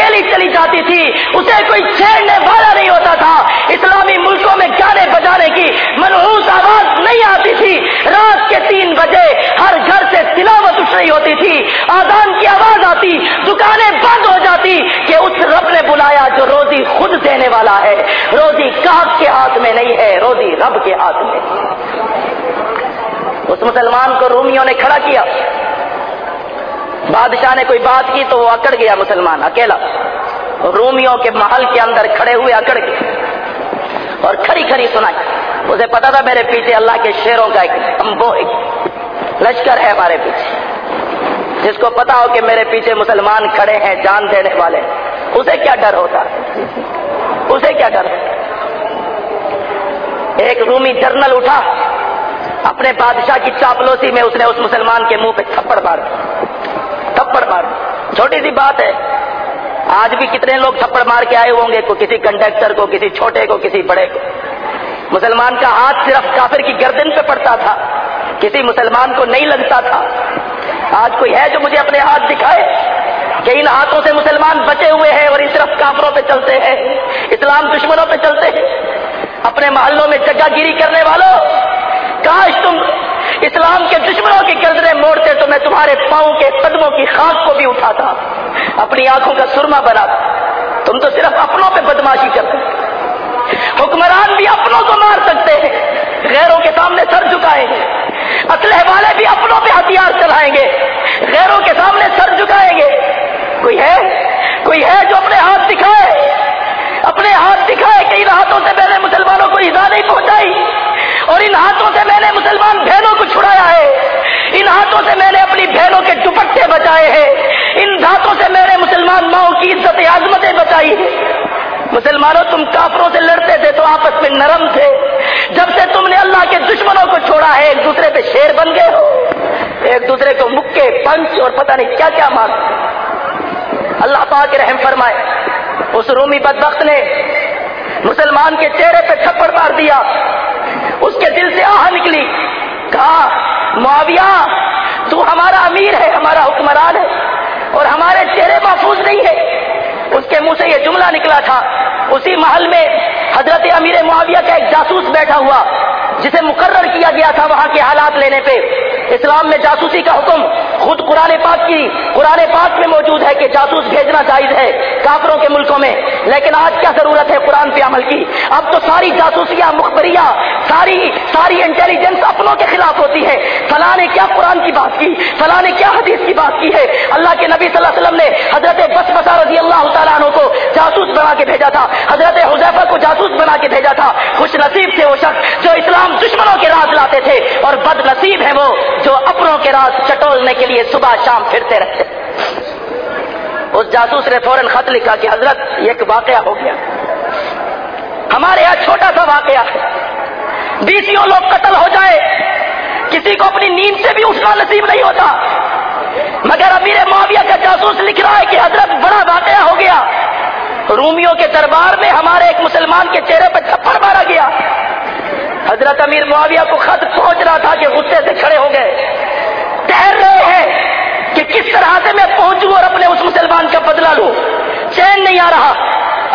اکیلی چلی جاتی تھی، اسے کوئی چھیڑنے والا نہیں ہوتا تھا۔ اسلامی ملکوں میں گانے بجانے کی منحوس آواز نہیں آتی تھی۔ رات کے تین بجے ہر گھر سے تلاوت اٹھ رہی ہوتی تھی۔ آدان کی آواز آتی، دکانیں بند ہو جاتی کہ اس رب نے بلایا جو روزی خود دینے والا ہے۔ روزی کاف کے ہاتھ میں نہیں ہے، روزی رب کے ہاتھ میں اس مسلمان کو رومیوں نے کھڑا کیا۔ بادشاہ نے کوئی بات کی تو وہ اکڑ گیا مسلمان، اکیلا۔ رومیوں کے محل کے اندر کھڑے ہوئے اکڑ گئے اور کھڑی کھڑی سنائی۔ اسے پتا تھا میرے پیچھے اللہ کے شیروں کا ایک امبو، ایک لشکر ہے ہمارے پیچھے۔ جس کو پتا ہو کہ میرے پیچھے مسلمان کھڑے ہیں، جان دینے والے۔ اسے کیا ڈر ہوتا؟ اسے کیا ڈر؟ ایک رومی جرنل اٹھا۔ اپنے بادشاہ کی چاپلوسی میں اس نے اس مسلمان کے منہ پہ تھپڑ مار تھپڑ مار چھوٹی سی بات ہے، آج بھی کتنے لوگ تھپڑ مار کے آئے ہوں گے؟ کو کسی کنڈکٹر کو، کسی چھوٹے کو، کسی بڑے کو۔ مسلمان کا ہاتھ صرف کافر کی گردن پہ پڑتا تھا، کسی مسلمان کو نہیں لگتا تھا۔ آج کوئی ہے جو مجھے اپنے ہاتھ دکھائے؟ کہ ان ہاتھوں سے مسلمان بچے ہوئے ہیں اور اس طرف کافروں پہ چلتے ہیں، اسلام دشمنوں پہ چلتے ہیں۔ اپنے محلوں میں جگہ گیری کرنے والوں کاش تم اسلام کے دشمنوں کی گردنیں موڑتے تو میں تمہارے پاؤں کے قدموں کی خاک کو بھی اٹھاتا۔ اپنی آنکھوں کا سرما بنا۔ تم تو صرف اپنوں پہ بدماشی کرتے۔ حکمران بھی اپنوں کو مار سکتے ہیں۔ غیروں کے سامنے سر جھکائیں گے۔ اسلحے والے بھی اپنوں پہ ہتھیار چلائیں گے۔ غیروں کے سامنے سر جھکائیں گے۔ کوئی ہے؟ کوئی ہے جو اپنے ہاتھ دکھائے؟ اپنے ہاتھ دکھائے کہ ان ہاتھوں سے میں نے مسلمانوں کو ایزا نہیں پہنچائی، اور ان ہاتھوں سے میں نے مسلمان بہنوں کو چھڑایا ہے۔ ان ہاتھوں سے میں نے اپنی بہنوں کے دوپٹے بچائے ہیں۔ ان ہاتھوں سے میں نے مسلمان ماؤں کی عزت عظمتیں بچائی ہے مسلمانوں، تم کافروں سے لڑتے تھے تو آپس میں نرم تھے۔ جب سے تم نے اللہ کے دشمنوں کو چھوڑا ہے، ایک دوسرے پہ شیر بن گئے ہو۔ ایک دوسرے کو مکے، پنچ اور پتہ نہیں کیا کیا مانگ اللہ پاک رحم فرمائے۔ اس رومی بدبخت نے مسلمان کے چہرے پہ تھپڑ مار دیا۔ اس کے دل سے آہ نکلی۔ کہا، معاویہ، تو ہمارا امیر ہے، ہمارا حکمران ہے اور ہمارے چہرے محفوظ نہیں ہے۔ اس کے منہ سے یہ جملہ نکلا تھا۔ اسی محل میں حضرت امیر معاویہ کا ایک جاسوس بیٹھا ہوا، جسے مقرر کیا گیا تھا وہاں کے حالات لینے پہ۔ اسلام میں جاسوسی کا حکم خود قرآن پاک کی، قرآن پاک میں موجود ہے کہ جاسوس بھیجنا جائز ہے کافروں کے ملکوں میں۔ لیکن آج کیا ضرورت ہے قرآن پہ عمل کی؟ اب تو ساری جاسوسیاں، مخبریاں، ساری ساری انٹیلیجنس اپنوں کے خلاف ہوتی ہے۔ فلاں نے کیا قرآن کی بات کی؟ فلاں نے کیا حدیث کی بات کی ہے؟ اللہ کے نبی صلی اللہ علیہ وسلم نے حضرت بس بسا رضی اللہ تعالیٰ عنہ کو جاسوس بنا کے بھیجا تھا۔ حضرت حضیفہ کو جاسوس بنا کے بھیجا تھا۔ خوش نصیب تھے وہ شخص جو اسلام دشمنوں کے راز لاتے تھے۔ اور بد نصیب ہے وہ جو اپنوں کے راز چٹولنے کے لیے صبح شام پھرتے رہتے۔ اس جاسوس نے فوراً خط لکھا کہ حضرت ایک واقعہ ہو گیا۔ ہمارے یہاں چھوٹا سا واقعہ بیسوں لوگ قتل ہو جائے۔ کسی کو اپنی نیند سے بھی اٹھنا نصیب نہیں ہوتا۔ مگر امیر معاویہ کا جاسوس لکھ رہا ہے کہ حضرت، بڑا واقعہ ہو گیا۔ رومیوں کے دربار میں ہمارے ایک مسلمان کے چہرے پہ تھپڑ مارا گیا۔ حضرت امیر معاویہ کو خط پہنچ رہا تھا کہ غصے سے کھڑے ہو گئے۔ ٹہر رہے ہیں کہ کس طرح سے میں پہنچوں اور اپنے اس مسلمان کا بدلہ لوں۔ چین نہیں آ رہا۔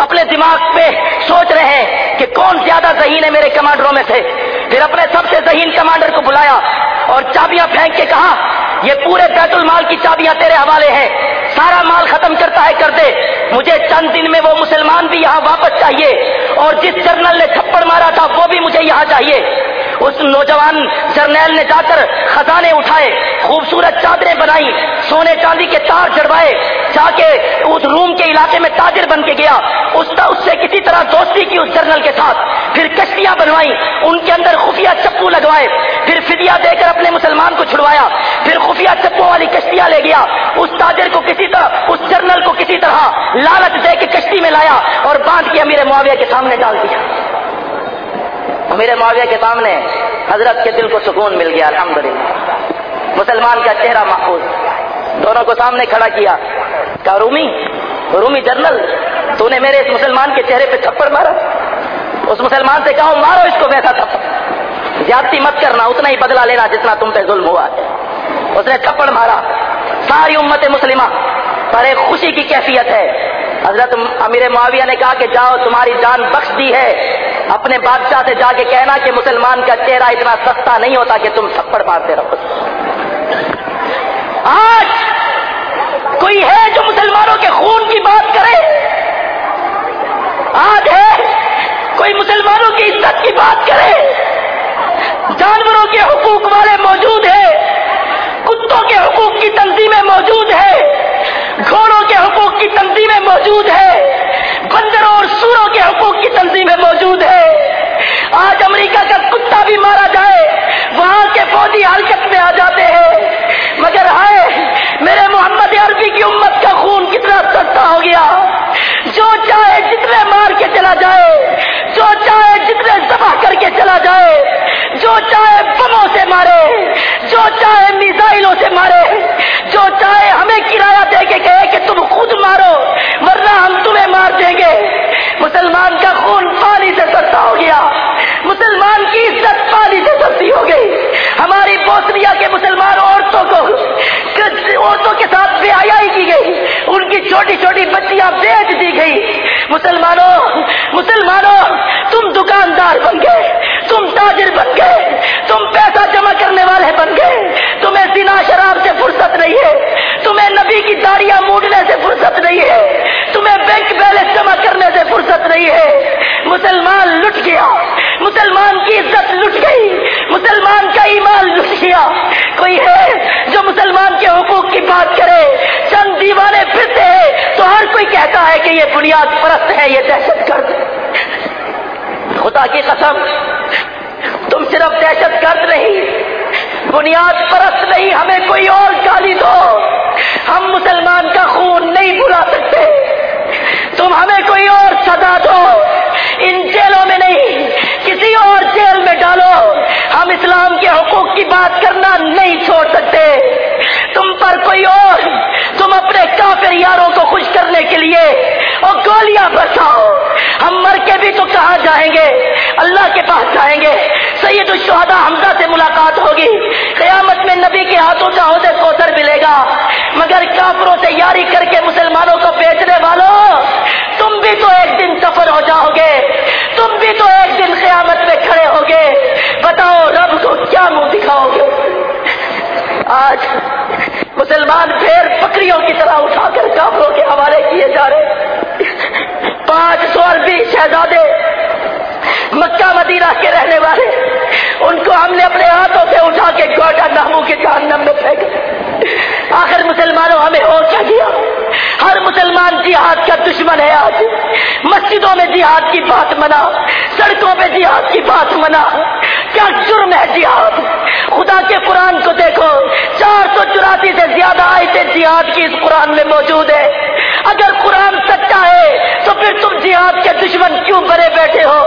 اپنے دماغ پہ سوچ رہے ہیں کہ کون زیادہ ذہین ہے میرے کمانڈروں میں سے۔ پھر اپنے سب سے ذہین کمانڈر کو بلایا اور چابیاں پھینک کے کہا، یہ پورے بیت المال کی چابیاں تیرے حوالے ہیں۔ سارا مال ختم کرتا ہے، کر دے۔ مجھے چند دن میں وہ مسلمان بھی یہاں واپس چاہیے اور جس جرنل نے تھپڑ مارا تھا، وہ بھی مجھے یہاں چاہیے۔ اس نوجوان جرنیل نے جا کر خزانے اٹھائے، خوبصورت چادریں بنائی، سونے چاندی کے تار چڑھوائے جا کے اس روم کے علاقے میں تاجر بن کے گیا۔ اس اس سے کسی طرح دوستی کی اس جرنل کے ساتھ۔ پھر کشتیاں بنوائی ان کے اندر خفیہ چپو لگوائے۔ پھر فدیہ دے کر اپنے مسلمان کو چھڑوایا۔ پھر خفیہ چپو والی کشتیاں لے گیا۔ اس تاجر کو کسی طرح اس جرنل کو کسی طرح لالچ دے کے کشتی میں لایا اور باندھ کے امیر معاویہ کے سامنے ڈال دیا۔ امیر معاویہ کے سامنے حضرت کے دل کو سکون مل گیا، الحمدللہ۔ مسلمان کا چہرہ محفوظ۔ دونوں کو سامنے کھڑا کیا۔ کہا، رومی رومی جنرل، تو نے میرے اس مسلمان کے چہرے پہ تھپڑ مارا۔ اس مسلمان سے کہو مارو اس کو ویسا تھپڑ۔ زیادتی مت کرنا، اتنا ہی بدلا لینا جتنا تم پہ ظلم ہوا ہے۔ اس نے تھپڑ مارا۔ ساری امت مسلمہ پر ایک خوشی کی کیفیت ہے۔ حضرت امیر معاویہ نے کہا کہ جاؤ، تمہاری جان بخش دی ہے۔ اپنے بادشاہ سے جا کے کہنا کہ مسلمان کا چہرہ اتنا سستا نہیں ہوتا کہ تم تھپڑ مارتے رہو۔ آج کوئی ہے جو مسلمانوں کے خون کی بات کرے؟ آج ہے کوئی مسلمانوں کی عزت کی بات کرے؟ جانوروں کے حقوق والے موجود ہیں، کتوں کے حقوق کی تنظیمیں موجود ہیں؟ گھوڑوں کے حقوق کی تنظیمیں موجود ہیں۔ بندروں اور سوروں کے حقوق کی تنظیمیں موجود ہیں۔ آج امریکہ کا کتا بھی مارا جائے، وہاں کے فوجی حرکت میں آ جاتے ہیں۔ مگر ہائے، میرے محمد عربی کی امت کا خون کتنا سستا ہو گیا۔ جو چاہے جتنے مار کے چلا جائے جو چاہے جتنے دبا کر کے چلا جائے، جو چاہے بموں سے مارے، جو چاہے میزائلوں سے مارے، جو چاہے ہمیں کرایہ دے کے کہے کہ تم خود مارو، ورنہ ہم تمہیں مار دیں گے۔ مسلمان کا خون پانی سے سستا ہو گیا۔ مسلمان کی عزت پانی سے سستی ہو گئی۔ ہماری بوسنیا کے مسلمان عورتوں کو عورتوں کے ساتھ بے حیائی کی گئی۔ ان کی چھوٹی چھوٹی بچیاں بیچ دی گئی۔ مسلمانوں مسلمانوں تم دکاندار بن گئے، تم تاجر بن گئے، تم پیسہ جمع کرنے والے بن گئے، تمہیں سنا شراب سے فرصت نہیں ہے، تمہیں نبی کی داڑیاں موڑنے سے فرصت نہیں ہے، تمہیں بینک بیلنس جمع کرنے سے فرصت نہیں ہے۔ مسلمان لٹ گیا، مسلمان کی عزت لٹ گئی، مسلمان کا ایمان لٹ گیا۔ کوئی ہے جو مسلمان کے حقوق کی بات کرے، چند دیوانے پھرتے ہیں تو ہر کوئی کہتا ہے کہ یہ بنیاد پرست ہے، یہ دہشت گرد۔ خدا کی قسم، تم صرف دہشت گرد نہیں، بنیاد پرست نہیں، ہمیں کوئی اور گالی دو۔ ہم مسلمان کا خون نہیں بلا سکتے۔ تم ہمیں کوئی اور سزا دو۔ ان جیلوں میں نہیں، کسی اور جیل میں ڈالو۔ ہم اسلام کے حقوق کی بات کرنا نہیں چھوڑ سکتے۔ تم پر کوئی اور تم اپنے کافر یاروں کو خوش کرنے کے لیے اور گولیاں برساؤ ہم مر کے بھی تو کہاں جائیں گے؟ اللہ کے پاس جائیں گے۔ سید الشہداء حمزہ سے ملاقات ہوگی۔ قیامت میں نبی کے ہاتھوں کا عہدے کوثر ملے گا۔ مگر کافروں سے یاری کر کے مسلمانوں کو بیچنے والوں تم بھی تو ایک دن سفر ہو جاؤ گے۔ تم بھی تو ایک دن قیامت میں کھڑے ہوگے۔ بتاؤ رب کو کیا منہ دکھاؤ گے؟ آج مسلمان پھر بکریوں کی طرح اٹھا کر کافروں کے حوالے کیے جا رہے پانچ سو عربی شہزادے مکہ مدینہ کے رہنے والے، ان کو ہم نے اپنے ہاتھوں سے اٹھا کے گوٹا ناموں کے جہنم میں پھینک آخر مسلمانوں، ہمیں ہو کیا گیا ہر مسلمان جہاد کا دشمن ہے آج۔ مسجدوں میں جہاد کی بات منا، سڑکوں پہ جہاد کی بات منا۔ کیا جرم ہے جہاد؟ خدا کے قرآن کو دیکھو، چار سو چوراسی سے زیادہ آیتیں جہاد کی اس قرآن میں موجود ہے اگر قرآن سچا ہے، تو پھر تم جہاد کے دشمن کیوں بنے بیٹھے ہو؟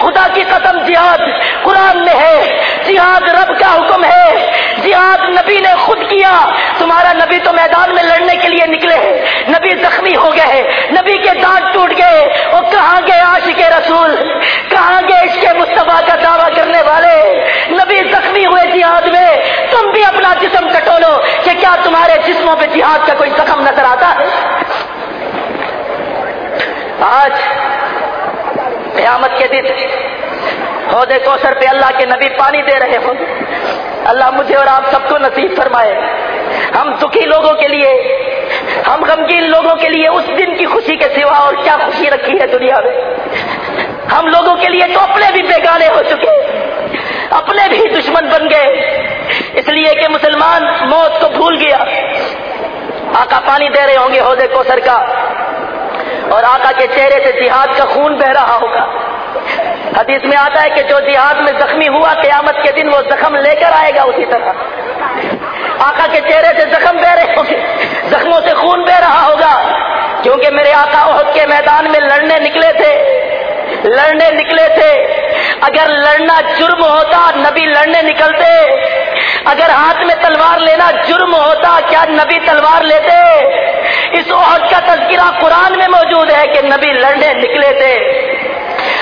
خدا کی قسم جہاد قرآن میں ہے۔ جہاد رب کا حکم ہے۔ جہاد نبی نے خود کیا۔ تمہارا نبی تو میدان میں لڑنے کے لیے نکلے ہیں۔ نبی زخمی ہو گئے نبی کے دانت ٹوٹ گئے وہ کہاں گئے عاشق رسول؟ کہاں گئے اس کے مصطفیٰ کا دعویٰ کرنے والے؟ نبی زخمی ہوئے جہاد میں۔ تم بھی اپنا جسم کٹولو کہ کیا تمہارے جسموں پہ جہاد کا کوئی زخم نظر آتا؟ ہے آج قیامت کے دن عہدے کوثر پہ اللہ کے نبی پانی دے رہے ہوں اللہ مجھے اور آپ سب کو نصیب فرمائے۔ ہم دکھی لوگوں کے لیے، ہم غمگین لوگوں کے لیے اس دن کی خوشی کے سوا اور کیا خوشی رکھی ہے دنیا میں۔ ہم لوگوں کے لیے تو اپنے بھی بیگانے ہو چکے۔ اپنے بھی دشمن بن گئے۔ اس لیے کہ مسلمان موت کو بھول گیا۔ آقا پانی دے رہے ہوں گے عہدے کوثر کا۔ اور آقا کے چہرے سے جہاد کا خون بہ رہا ہوگا۔ حدیث میں آتا ہے کہ جو جہاد میں زخمی ہوا قیامت کے دن وہ زخم لے کر آئے گا اسی طرح۔ آقا کے چہرے سے زخم بہ رہے ہوں گے۔ زخموں سے خون بہ رہا ہوگا۔ کیونکہ میرے آقا عہد کے میدان میں لڑنے نکلے تھے۔ لڑنے نکلے تھے۔ اگر لڑنا جرم ہوتا، نبی لڑنے نکلتے۔ اگر ہاتھ میں تلوار لینا جرم ہوتا، کیا نبی تلوار لیتے؟ اس عہد کا تذکرہ قرآن میں موجود ہے کہ نبی لڑنے نکلے تھے۔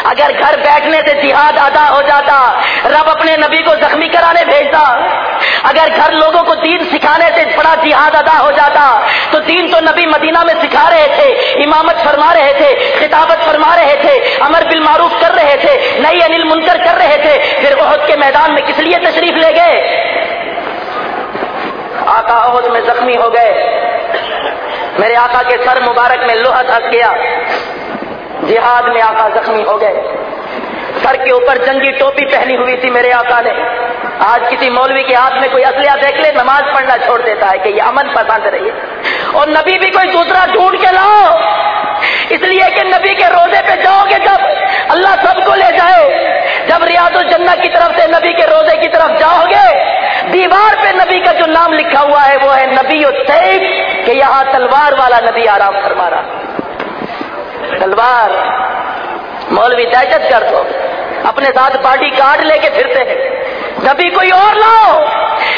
اگر گھر بیٹھنے سے جہاد ادا ہو جاتا، رب اپنے نبی کو زخمی کرانے بھیجتا۔ اگر گھر لوگوں کو دین سکھانے سے بڑا جہاد ادا ہو جاتا، تو دین تو نبی مدینہ میں سکھا رہے تھے، امامت فرما رہے تھے، خطابت فرما رہے تھے، امر بالمعروف کر رہے تھے، نئی انل منکر کر رہے تھے، پھر عہد کے میدان میں کس لیے تشریف لے گئے؟ آقا عہد میں زخمی ہو گئے۔ میرے آقا کے سر مبارک میں لوہا دھس گیا۔ جہاد میں آقا زخمی ہو گئے۔ سر کے اوپر جنگی ٹوپی پہنی ہوئی تھی میرے آقا نے۔ آج کسی مولوی کے ہاتھ میں کوئی اسلحہ دیکھ لے، نماز پڑھنا چھوڑ دیتا ہے کہ یہ امن پسند رہی۔ اور نبی بھی کوئی دوسرا ڈھونڈ کے لاؤ۔ اس لیے کہ نبی کے روزے پہ جاؤ گے جب اللہ سب کو لے جائے۔ جب ریاض الجنہ کی طرف سے نبی کے روزے کی طرف جاؤ گے، دیوار پہ نبی کا جو نام لکھا ہوا ہے، وہ ہے نبی السیف، کہ یہاں تلوار والا نبی آرام فرما رہا۔ تلوار، مولوی دہشت گرد ہو۔ اپنے ساتھ پارٹی کارڈ لے کے پھرتے ہیں۔ نبی کوئی اور لاؤ۔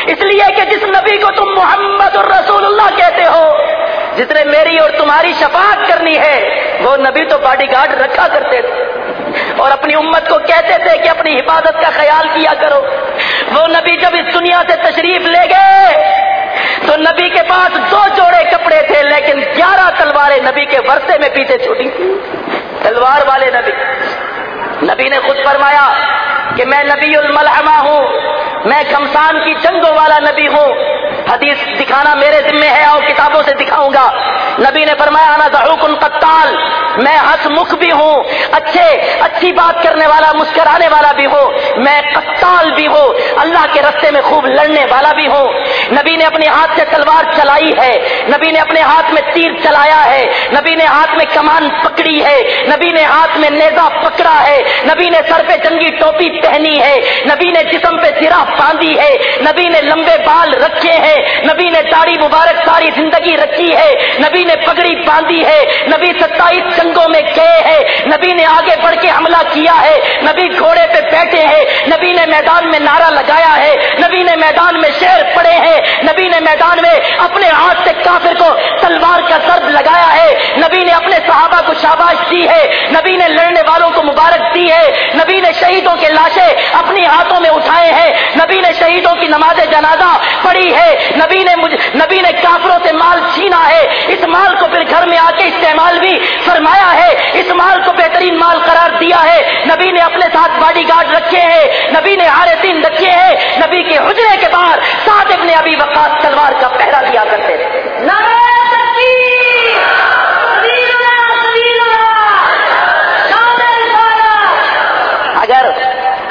اس لیے کہ جس نبی کو تم محمد الرسول اللہ کہتے ہو، جس نے میری اور تمہاری شفاعت کرنی ہے، وہ نبی تو باڈی گارڈ رکھا کرتے تھے۔ اور اپنی امت کو کہتے تھے کہ اپنی حفاظت کا خیال کیا کرو۔ وہ نبی جب اس دنیا سے تشریف لے گئے، تو نبی کے پاس دو جوڑے کپڑے تھے، لیکن گیارہ تلواریں نبی کے ورثے میں پیچھے چھوٹی تلوار والے نبی۔ نبی نے خود فرمایا کہ میں نبی الملحمہ ہوں میں کمسان کی جنگوں والا نبی ہوں حدیث دکھانا میرے ذمے ہے اور کتابوں سے دکھاؤں گا۔ نبی نے فرمایا، انا ذہوکن قتال۔ میں ہس مکھ بھی ہوں۔ اچھے، اچھی بات کرنے والا، مسکرانے والا بھی ہوں میں قتال بھی ہوں۔ اللہ کے رستے میں خوب لڑنے والا بھی ہوں۔ نبی نے اپنے ہاتھ سے تلوار چلائی ہے۔ نبی نے اپنے ہاتھ میں تیر چلایا ہے۔ نبی نے ہاتھ میں کمان پکڑی ہے۔ نبی نے ہاتھ میں نیزا پکڑا ہے۔ نبی نے سر پہ جنگی ٹوپی پہنی ہے۔ نبی نے جسم پہ سرا باندھی ہے۔ نبی نے لمبے بال رکھے ہیں۔ نبی نے داڑھی مبارک ساری زندگی رکھی ہے نبی نے پگڑی باندھی ہے نبی ستائیس جنگوں میں گئے ہیں نبی نے آگے بڑھ کے حملہ کیا ہے نبی گھوڑے پہ بیٹھے ہیں نبی نے میدان میں نعرہ لگایا ہے نبی نے میدان میں شیر پڑے ہیں نبی نے میدان میں اپنے ہاتھ سے کافر کو تلوار کا درد لگایا ہے نبی نے اپنے صحابہ کو شاباش دی ہے نبی نے لڑنے والوں کو مبارک دی ہے نبی نے شہیدوں کے لاشیں اپنی ہاتھوں میں اٹھائے ہیں نبی نے شہیدوں کی نماز جنازہ پڑھی ہے نبی نے مجھ... نبی نے کافروں سے مال چھینا ہے۔ اس مال کو پھر گھر میں آ کے استعمال بھی فرمایا ہے۔ اس مال کو بہترین مال قرار دیا ہے۔ نبی نے اپنے ساتھ باڈی گارڈ رکھے ہیں۔ نبی نے ہارے دن رکھے ہیں۔ نبی کے حجرے کے باہر ساتھ اپنے ابھی وقات تلوار کا پہرا دیا کرتے اگر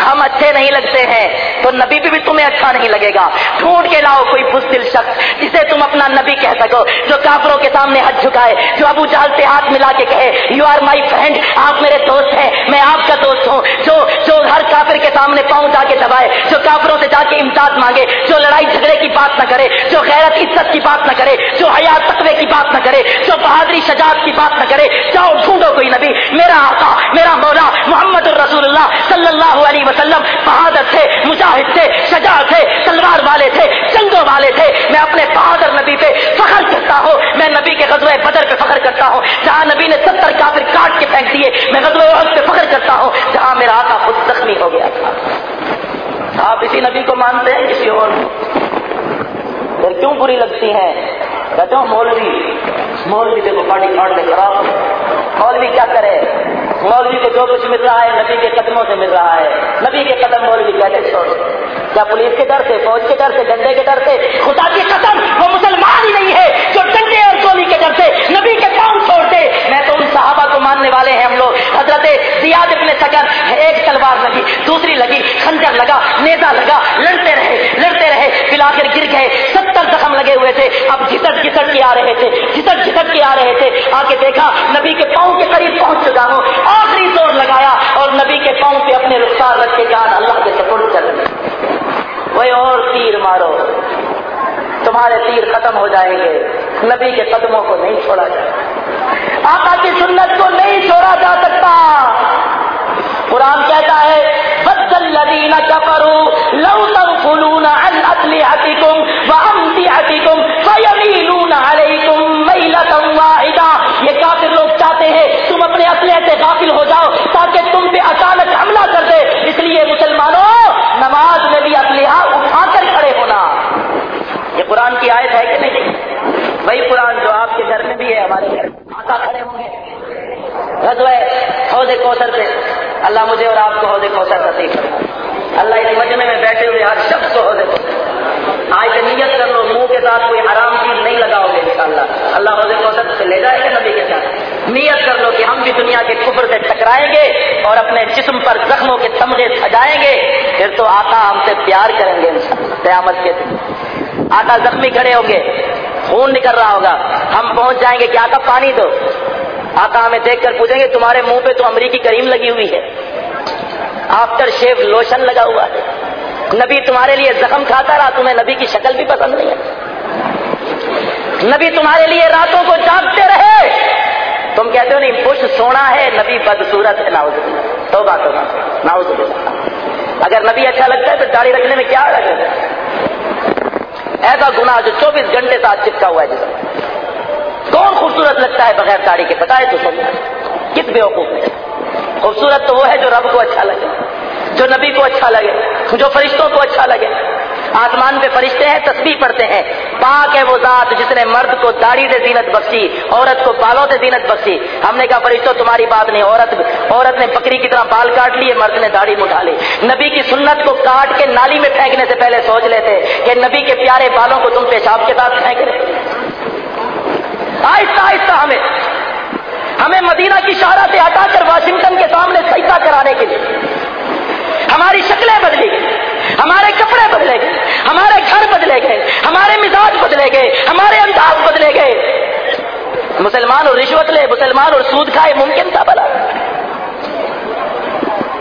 ہم اچھے نہیں لگتے ہیں تو نبی بھی, بھی تمہیں اچھا نہیں لگے گا۔ ڈھونڈ کے لاؤ کوئی بزدل شخص جسے تم اپنا نبی کہہ سکو جو کافروں کے سامنے ہاتھ جھکائے جو ابو جال سے ہاتھ ملا کے کہے یو آر مائی فرینڈ آپ میرے دوست ہیں میں آپ کا دوست ہوں۔ جو جو ہر کافر کے سامنے پاؤں جا کے دبائے جو کافروں سے جا کے امداد مانگے جو لڑائی جھگڑے کی بات نہ کرے جو غیرت عزت کی بات نہ کرے جو حیات تقوی کی بات نہ کرے جو بہادری شجاعت کی بات نہ کرے۔ جاؤ ڈھونڈو کوئی نبی۔ میرا آقا میرا مولا محمد الرسول اللہ صلی اللہ علیہ وسلم بہادر تھے مجھے مجاہد تھے شجاعت تھے، تلوار والے تھے، جنگوں والے تھے۔ میں اپنے بہادر نبی پہ فخر کرتا ہوں۔ میں نبی کے غزوہ بدر پہ فخر کرتا ہوں۔ جہاں نبی نے ستر کافر کاٹ کے پھینک دیے، میں غزوہ عہد پہ فخر کرتا ہوں۔ جہاں میرا آقا خود زخمی ہو گیا تھا۔ آپ اسی نبی کو مانتے ہیں، کسی اور پھر کیوں بری لگتی ہیں؟ کہتے ہوں مولوی مولوی دیکھو پارٹی کارڈ لے کر مولوی کیا کرے؟ مولوی کو جو کچھ مل رہا ہے، نبی کے قدموں سے مل رہا ہے۔ نبی کے قدم مولوی کہتے چھوڑ کیا پولیس کے ڈر سے، فوج کے ڈر سے، ڈنڈے کے ڈر سے؟ خدا کی قدم وہ مسلمان ہی نہیں ہے جو ڈنڈے اور گولی کے ڈر سے نبی کے پاؤں چھوڑتے۔ میں تو ان صحابہ کو ماننے والے ہیں ہم لوگ۔ حضرت زیاد ابن سکر ایک تلوار لگی، دوسری لگی، خنجر لگا نیزا لگا، لڑتے رہے لڑتے رہے پلا کر گر گئے، ستر زخم لگے ہوئے تھے۔ اب جھسٹ جھسٹ کے آ رہے تھے جھسٹ جھسٹ کے آ رہے تھے۔ آ کے دیکھا، نبی کے پاؤں کے قریب پہنچ چکا ہوں آخری زور لگایا اور نبی کے پاؤں پہ اپنے رخسار رکھ کے جان اللہ کے سپورٹ کر وہ اور تیر مارو تمہارے تیر ختم ہو جائیں گے، نبی کے قدموں کو نہیں چھوڑا جائے آقا کی سنت کو نہیں چھوڑا جا سکتا۔ قرآن کہتا ہے، بدل لدین کفروا لو تغفلون عن اسلحتكم وامتعتكم فيميلون عليكم ميلة واحدة یہ کافر لوگ چاہتے ہیں، تم اپنے اسلحے سے غافل ہو جاؤ تاکہ تم پہ اچانک حملہ کر دے۔ اس لیے مسلمانوں نماز میں بھی اسلحہ اٹھا کر کھڑے ہونا یہ قرآن کی آیت ہے کہ نہیں؟ وہی قرآن جو آپ کے گھر میں بھی ہے، ہمارے گھر آتا کھڑے ہوں گے۔ غزوہ حوض کوثر پہ۔ اللہ مجھے اور آپ کو حوض کوثر نصیب کرنا اللہ اس مجمع میں بیٹھے ہوئے ہر شخص کو حوض کوثر۔ آج نیت کر لو، منہ کے ساتھ کوئی حرام چیز نہیں لگاؤ گے، انشاءاللہ۔ اللہ حوض کوثر سے لے جائے گا نبی کے ساتھ۔ نیت کر لو کہ ہم بھی دنیا کے کفر سے ٹکرائیں گے اور اپنے جسم پر زخموں کے تمغے سجائیں گے۔ پھر تو آقا ہم سے پیار کریں گے، انشاءاللہ۔ قیامت کے دن۔ آقا زخمی کھڑے ہوں گے۔ خون نکل رہا ہوگا۔ ہم پہنچ جائیں گے۔ کہ آقا پانی دو؟ آقا ہمیں دیکھ کر پوچھیں گے، تمہارے منہ پہ تو امریکی کریم لگی ہوئی ہے۔ آفٹر شیو لوشن لگا ہوا ہے۔ نبی تمہارے لیے زخم کھاتا رہا، تمہیں نبی کی شکل بھی پسند نہیں ہے۔ نبی تمہارے لیے راتوں کو جاگتے رہے۔ تم کہتے ہو نہیں پش سونا ہے، نبی بدسورت ہے ناؤز تو بات ہوگا ناؤز اگر نبی اچھا لگتا ہے تو داڑھی رکھنے میں کیا لگے ایسا گناہ جو چوبیس گھنٹے ساتھ چپکا ہوا ہے جسم کون خوبصورت لگتا ہے بغیر تاڑی کے؟ بتائے تو سب کس بے وقوف ہے خوبصورت تو وہ ہے جو رب کو اچھا لگے، جو نبی کو اچھا لگے، جو فرشتوں کو اچھا لگے۔ آسمان پہ فرشتے ہیں، تسبیح پڑھتے ہیں۔ پاک ہے وہ ذات جس نے مرد کو داڑھی سے زینت بخشی، عورت کو بالوں سے زینت بخشی۔ ہم نے کہا فرشتوں تمہاری بات نہیں عورت عورت نے بکری کی طرح بال کاٹ لیے مرد نے داڑھی اٹھا لی۔ نبی کی سنت کو کاٹ کے نالی میں پھینکنے سے پہلے سوچ لیتے کہ نبی کے پیارے بالوں کو تم پیشاب کے ساتھ پھینک رہے آہستہ آہستہ ہمیں ہمیں مدینہ کی شاہراہ سے ہٹا کر واشنگٹن کے سامنے سیدا کرانے کے لیے، ہماری شکلیں بدلی۔ گئی ہمارے کپڑے بدلے گئے، ہمارے گھر بدلے گئے، ہمارے مزاج بدلے گئے، ہمارے انداز بدلے گئے۔ مسلمان اور رشوت لے، مسلمان اور سود کھائے، ممکن تھا بلا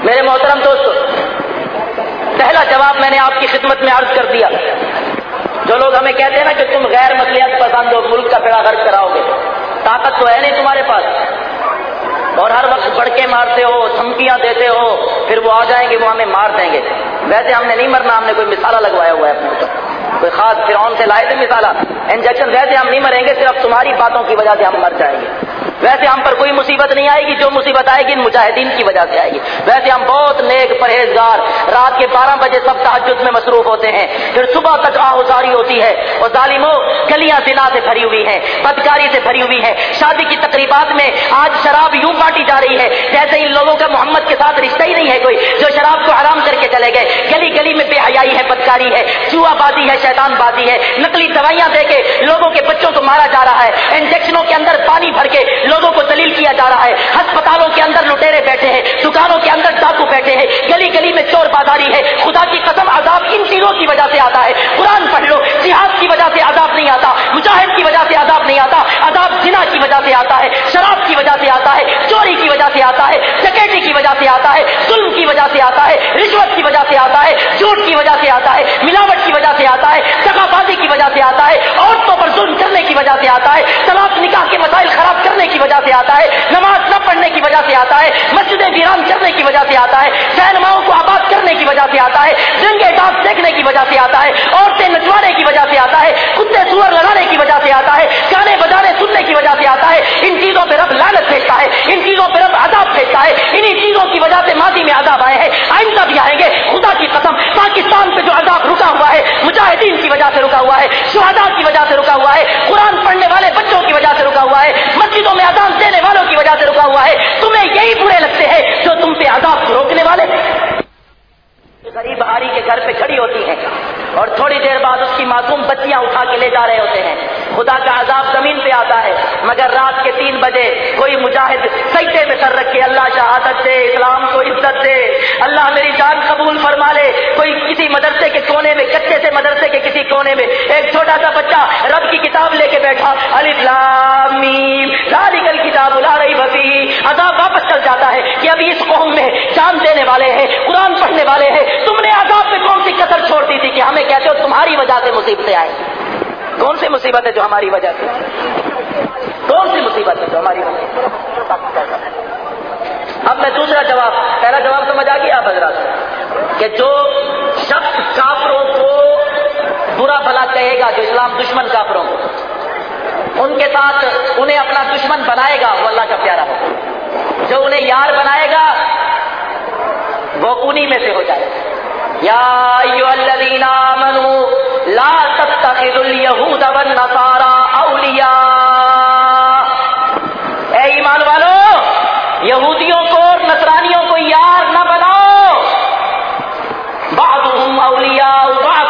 میرے محترم دوستو، پہلا جواب میں نے آپ کی خدمت میں عرض کر دیا۔ جو لوگ ہمیں کہتے ہیں نا کہ تم غیر مسلیت پسند ہو، ملک کا پیڑا غرض کراؤ گے۔ طاقت تو ہے نہیں تمہارے پاس۔ اور ہر وقت بڑکے مارتے ہو، دھمکیاں دیتے ہو، پھر وہ آ جائیں گے، وہ ہمیں مار دیں گے۔ ویسے ہم نے نہیں مرنا، ہم نے کوئی مثالہ لگوایا ہوا ہے اپنے اوپر۔ کوئی خاص فرعون سے لائے تھے مثالہ۔ انجیکشن، ویسے ہم نہیں مریں گے، صرف تمہاری باتوں کی وجہ سے ہم مر جائیں گے۔ ویسے ہم پر کوئی مصیبت نہیں آئے گی، جو مصیبت آئے گی ان مجاہدین کی وجہ سے آئے گی۔ ویسے ہم بہت نیک پرہیزگار، رات کے بارہ بجے سب تحجد میں مصروف ہوتے ہیں۔ پھر صبح تک آہوزاری ہوتی ہے اور ظالموں گلیاں زنا سے بھری ہوئی ہیں، بدکاری سے بھری ہوئی ہیں۔ شادی کی تقریبات میں آج شراب یوں بانٹی جا رہی ہے جیسے ان لوگوں کا محمد کے ساتھ رشتہ ہی نہیں ہے کوئی، جو شراب کو حرام کر کے چلے گئے۔ گلی گلی میں بے حیائی ہے، بدکاری ہے، چوہا بازی ہے، شیطان بازی ہے۔ نقلی دوائیاں دے کے لوگوں کے بچوں کو مارا جا رہا ہے۔ انجیکشنوں کے اندر پانی بھر کے لوگوں کو دلیل کیا جا رہا ہے ہسپتالوں کے اندر لٹیرے بیٹھے ہیں دکانوں کے اندر ڈاکو بیٹھے ہیں گلی گلی میں چور بازاری ہے خدا کی قسم عذاب ان تینوں کی وجہ سے آتا ہے قرآن پڑھ لو جہاد کی وجہ سے عذاب نہیں آتا مجاہد کی وجہ سے عذاب نہیں آتا عذاب جنا کی وجہ سے آتا ہے شراب کی وجہ سے آتا ہے چوری کی وجہ سے آتا ہے ڈکیٹی کی وجہ سے آتا ہے ظلم کی وجہ سے آتا ہے رشوت کی وجہ سے آتا ہے جھوٹ کی وجہ سے آتا ہے ملاوٹ کی وجہ سے آتا ہے شکافاتی کی وجہ سے آتا ہے عورتوں پر ظلم کرنے کی وجہ سے آتا ہے طلاق نکاح کے مسائل خراب کرنے کی وجہ سے آتا ہے نماز نہ پڑھنے کی وجہ سے آتا ہے مسجدیں ویران کرنے کی وجہ سے آتا ہے سینماؤں کو آباد کرنے کی وجہ سے آتا ہے جنگے ڈانس دیکھنے کی وجہ سے آتا ہے عورتیں نچوانے کی وجہ سے آتا ہے کتے سور لگانے کی وجہ سے آتا ہے گانے بجانے سننے کی وجہ سے آتا ہے ان چیزوں پہ رب لالت پھینکتا ہے ان چیزوں پہ رب عذاب پھینکتا ہے انہی چیزوں کی وجہ سے ماضی میں عذاب آئے ہیں آئندہ بھی آئیں گے خدا کی قسم پاکستان پہ جو عذاب رکا ہوا ہے مجاہدین کی وجہ سے رکا ہوا ہے شہدا کی وجہ سے رکا ہوا ہے قرآن پڑھنے والے بچوں کی وجہ سے رکا ہوا ہے مسجدوں میں اذان دینے والوں کی وجہ سے رکا ہوا ہے۔ تمہیں یہی برے لگتے ہیں جو تم پہ عذاب کو روکنے والے۔ غریب آری کے گھر پہ کھڑی ہوتی ہیں اور تھوڑی دیر بعد اس کی معصوم بچیاں اٹھا کے لے جا رہے ہوتے ہیں۔ خدا کا عذاب زمین پہ آتا ہے، مگر رات کے تین بجے کوئی مجاہد سیٹے میں سر رکھے اللہ شہادت دے، اسلام کو عزت دے۔ اللہ میری جان قبول فرما لے۔ کوئی کسی مدرسے کے کونے میں، کچے سے مدرسے کے کسی کونے میں ایک چھوٹا سا بچہ رب کی کتاب لے کے بیٹھا۔ علی والے ہیں، قرآن پڑھنے والے ہیں، تم نے عذاب پہ کون سی قطر چھوڑ دی تھی کہ ہمیں کہتے ہو تمہاری وجہ سے مصیبتیں آئیں؟ کون سی مصیبت ہے جو ہماری وجہ سے کون سی مصیبت ہے جو ہماری وجہ سے اب میں دوسرا جواب، پہلا جواب سمجھ آ گیا آپ حضرات؟ کہ جو شخص کافروں کو برا بھلا کہے گا، جو اسلام دشمن کافروں کو، ان کے ساتھ انہیں اپنا دشمن بنائے گا، وہ اللہ کا پیارا ہو جو انہیں یار بنائے گا وہ انہی میں سے ہو جائے۔ یا الذین آمنوا، لا تتخذوا اليهود والنصارى اولیاء۔ اے ایمان والو، یہودیوں کو اور نصرانیوں کو یار نہ بناؤ۔ بعضهم اولیاء بعض،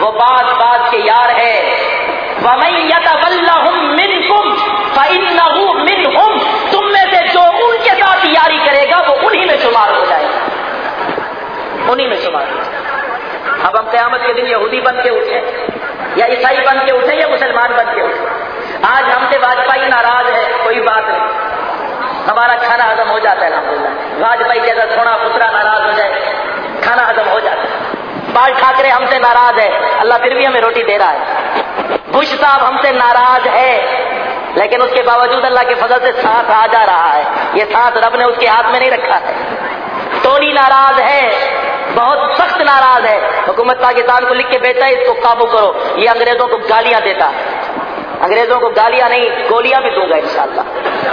وہ بعض بعض کے یار ہے ومن يتولهم منكم فانه منهم۔ تم میں سے جو ان کے ساتھ یاری کرے گا، وہ انہی میں شمار ہو انہی میں شمار اب ہم قیامت کے دن یہودی بن کے اٹھے، یا عیسائی بن کے اٹھے، یا مسلمان بن کے اٹھے۔ آج ہم سے واجپئی ناراض ہے، کوئی بات نہیں۔ ہمارا کھانا ہزم ہو جاتا ہے الحمد للہ واجپئی جیسا تھوڑا پترا ناراض ہو جائے، کھانا ہزم ہو جاتا ہے۔ بال ٹھاکرے ہم سے ناراض ہے، اللہ پھر بھی ہمیں روٹی دے رہا ہے۔ بش صاحب ہم سے ناراض ہے، لیکن اس کے باوجود اللہ کے فضل سے ساتھ آ جا رہا ہے۔ یہ ساتھ رب نے اس کے ہاتھ میں نہیں رکھا ہے۔ ٹونی ناراض ہے بہت سخت ناراض ہے۔ حکومت پاکستان کو لکھ کے بیچا ہے، اس کو قابو کرو۔ یہ انگریزوں کو گالیاں دیتا۔ انگریزوں کو گالیاں نہیں، گولیاں بھی دوں گا انشاءاللہ۔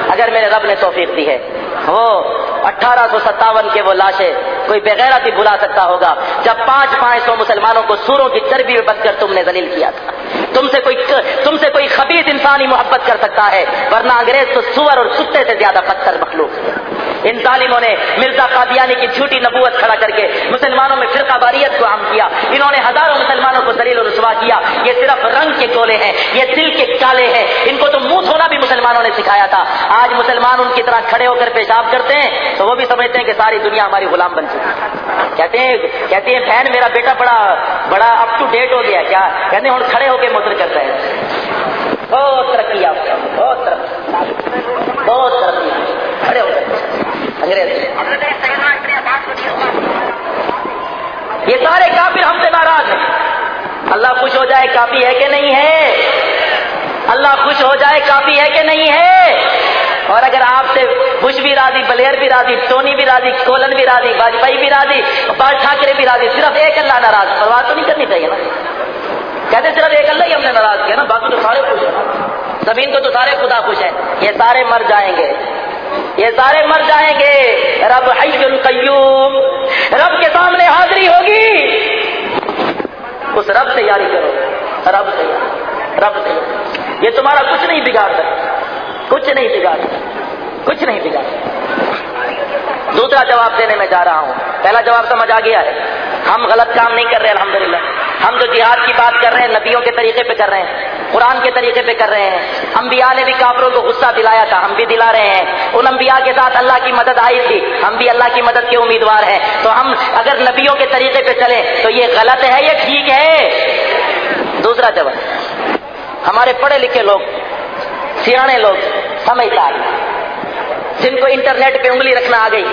اگر میرے رب نے توفیق دی ہے۔ وہ اٹھارہ سو ستاون کے وہ لاشیں کوئی بغیرت ہی بلا سکتا ہوگا۔ جب پانچ پانچ سو مسلمانوں کو سوروں کی چربی میں بچ کر تم نے دلیل کیا تھا۔ تم سے کوئی تم سے کوئی خبیص انسانی محبت کر سکتا ہے، ورنہ انگریز تو سور اور کتے سے زیادہ پتھر مخلوق ان ظالموں نے مرزا قادیانی کی جھوٹی نبوت کھڑا کر کے مسلمانوں میں فرقہ باریت کو عام کیا۔ انہوں نے ہزاروں مسلمانوں کو دلیل و رسوا کیا۔ یہ صرف رنگ کے گولے ہیں، یہ دل کے کالے ہیں۔ ان کو تو منہ مسلمانوں نے سکھایا تھا۔ آج مسلمان ان کی طرح کھڑے ہو کر پیشاب کرتے ہیں تو وہ بھی سمجھتے ہیں کہ ساری دنیا ہماری غلام بن چکی ہے۔ کہتے ہیں کہتے ہیں، بہن، میرا بیٹا بڑا بڑا اپ ٹو ڈیٹ ہو گیا کیا کہتے ہیں ہوں کھڑے ہو کے موتر کرتا ہے بہت ترقی آپ بہت ترقی۔ بہت ترقی۔ کھڑے ہو گئے انگریز۔ یہ سارے کافر ہم سے ناراض ہیں۔ اللہ خوش ہو جائے کافی ہے کہ نہیں ہے۔ اللہ خوش ہو جائے، کافی ہے کہ نہیں ہے؟ اور اگر آپ سے بش بھی راضی، بلیر بھی راضی ٹونی بھی راضی، کولن بھی راضی واجپئی بھی راضی بال ٹھاکرے بھی راضی، صرف ایک اللہ ناراض، پرواہ تو نہیں کرنی چاہیے نا؟ کہتے صرف ایک اللہ ہی ہم نے ناراض کیا نا؟ باقی تو سارے خوش ہیں۔ زمین کو تو سارے خدا خوش ہیں۔ یہ سارے مر جائیں گے۔ یہ سارے مر جائیں گے۔ رب حی القیوم۔ رب کے سامنے حاضری ہوگی۔ اس رب سے یاری کرو۔ رب سے رب سے یہ تمہارا کچھ نہیں بگاڑ سکتا کچھ نہیں بگاڑ کچھ نہیں بگاڑ دوسرا جواب دینے میں جا رہا ہوں۔ پہلا جواب سمجھ آ گیا ہے۔ ہم غلط کام نہیں کر رہے، الحمدللہ۔ ہم جو جہاد کی بات کر رہے ہیں، نبیوں کے طریقے پہ کر رہے ہیں، قرآن کے طریقے پہ کر رہے ہیں۔ انبیاء نے بھی کافروں کو غصہ دلایا تھا، ہم بھی دلا رہے ہیں۔ ان انبیاء کے ساتھ اللہ کی مدد آئی تھی۔ ہم بھی اللہ کی مدد کے امیدوار ہیں۔ تو ہم اگر نبیوں کے طریقے پہ چلیں تو یہ غلط ہے یہ ٹھیک ہے؟ دوسرا جواب۔ ہمارے پڑھے لکھے لوگ، سیانے لوگ، سمجھدار۔ جن کو انٹرنیٹ پہ انگلی رکھنا آ گئی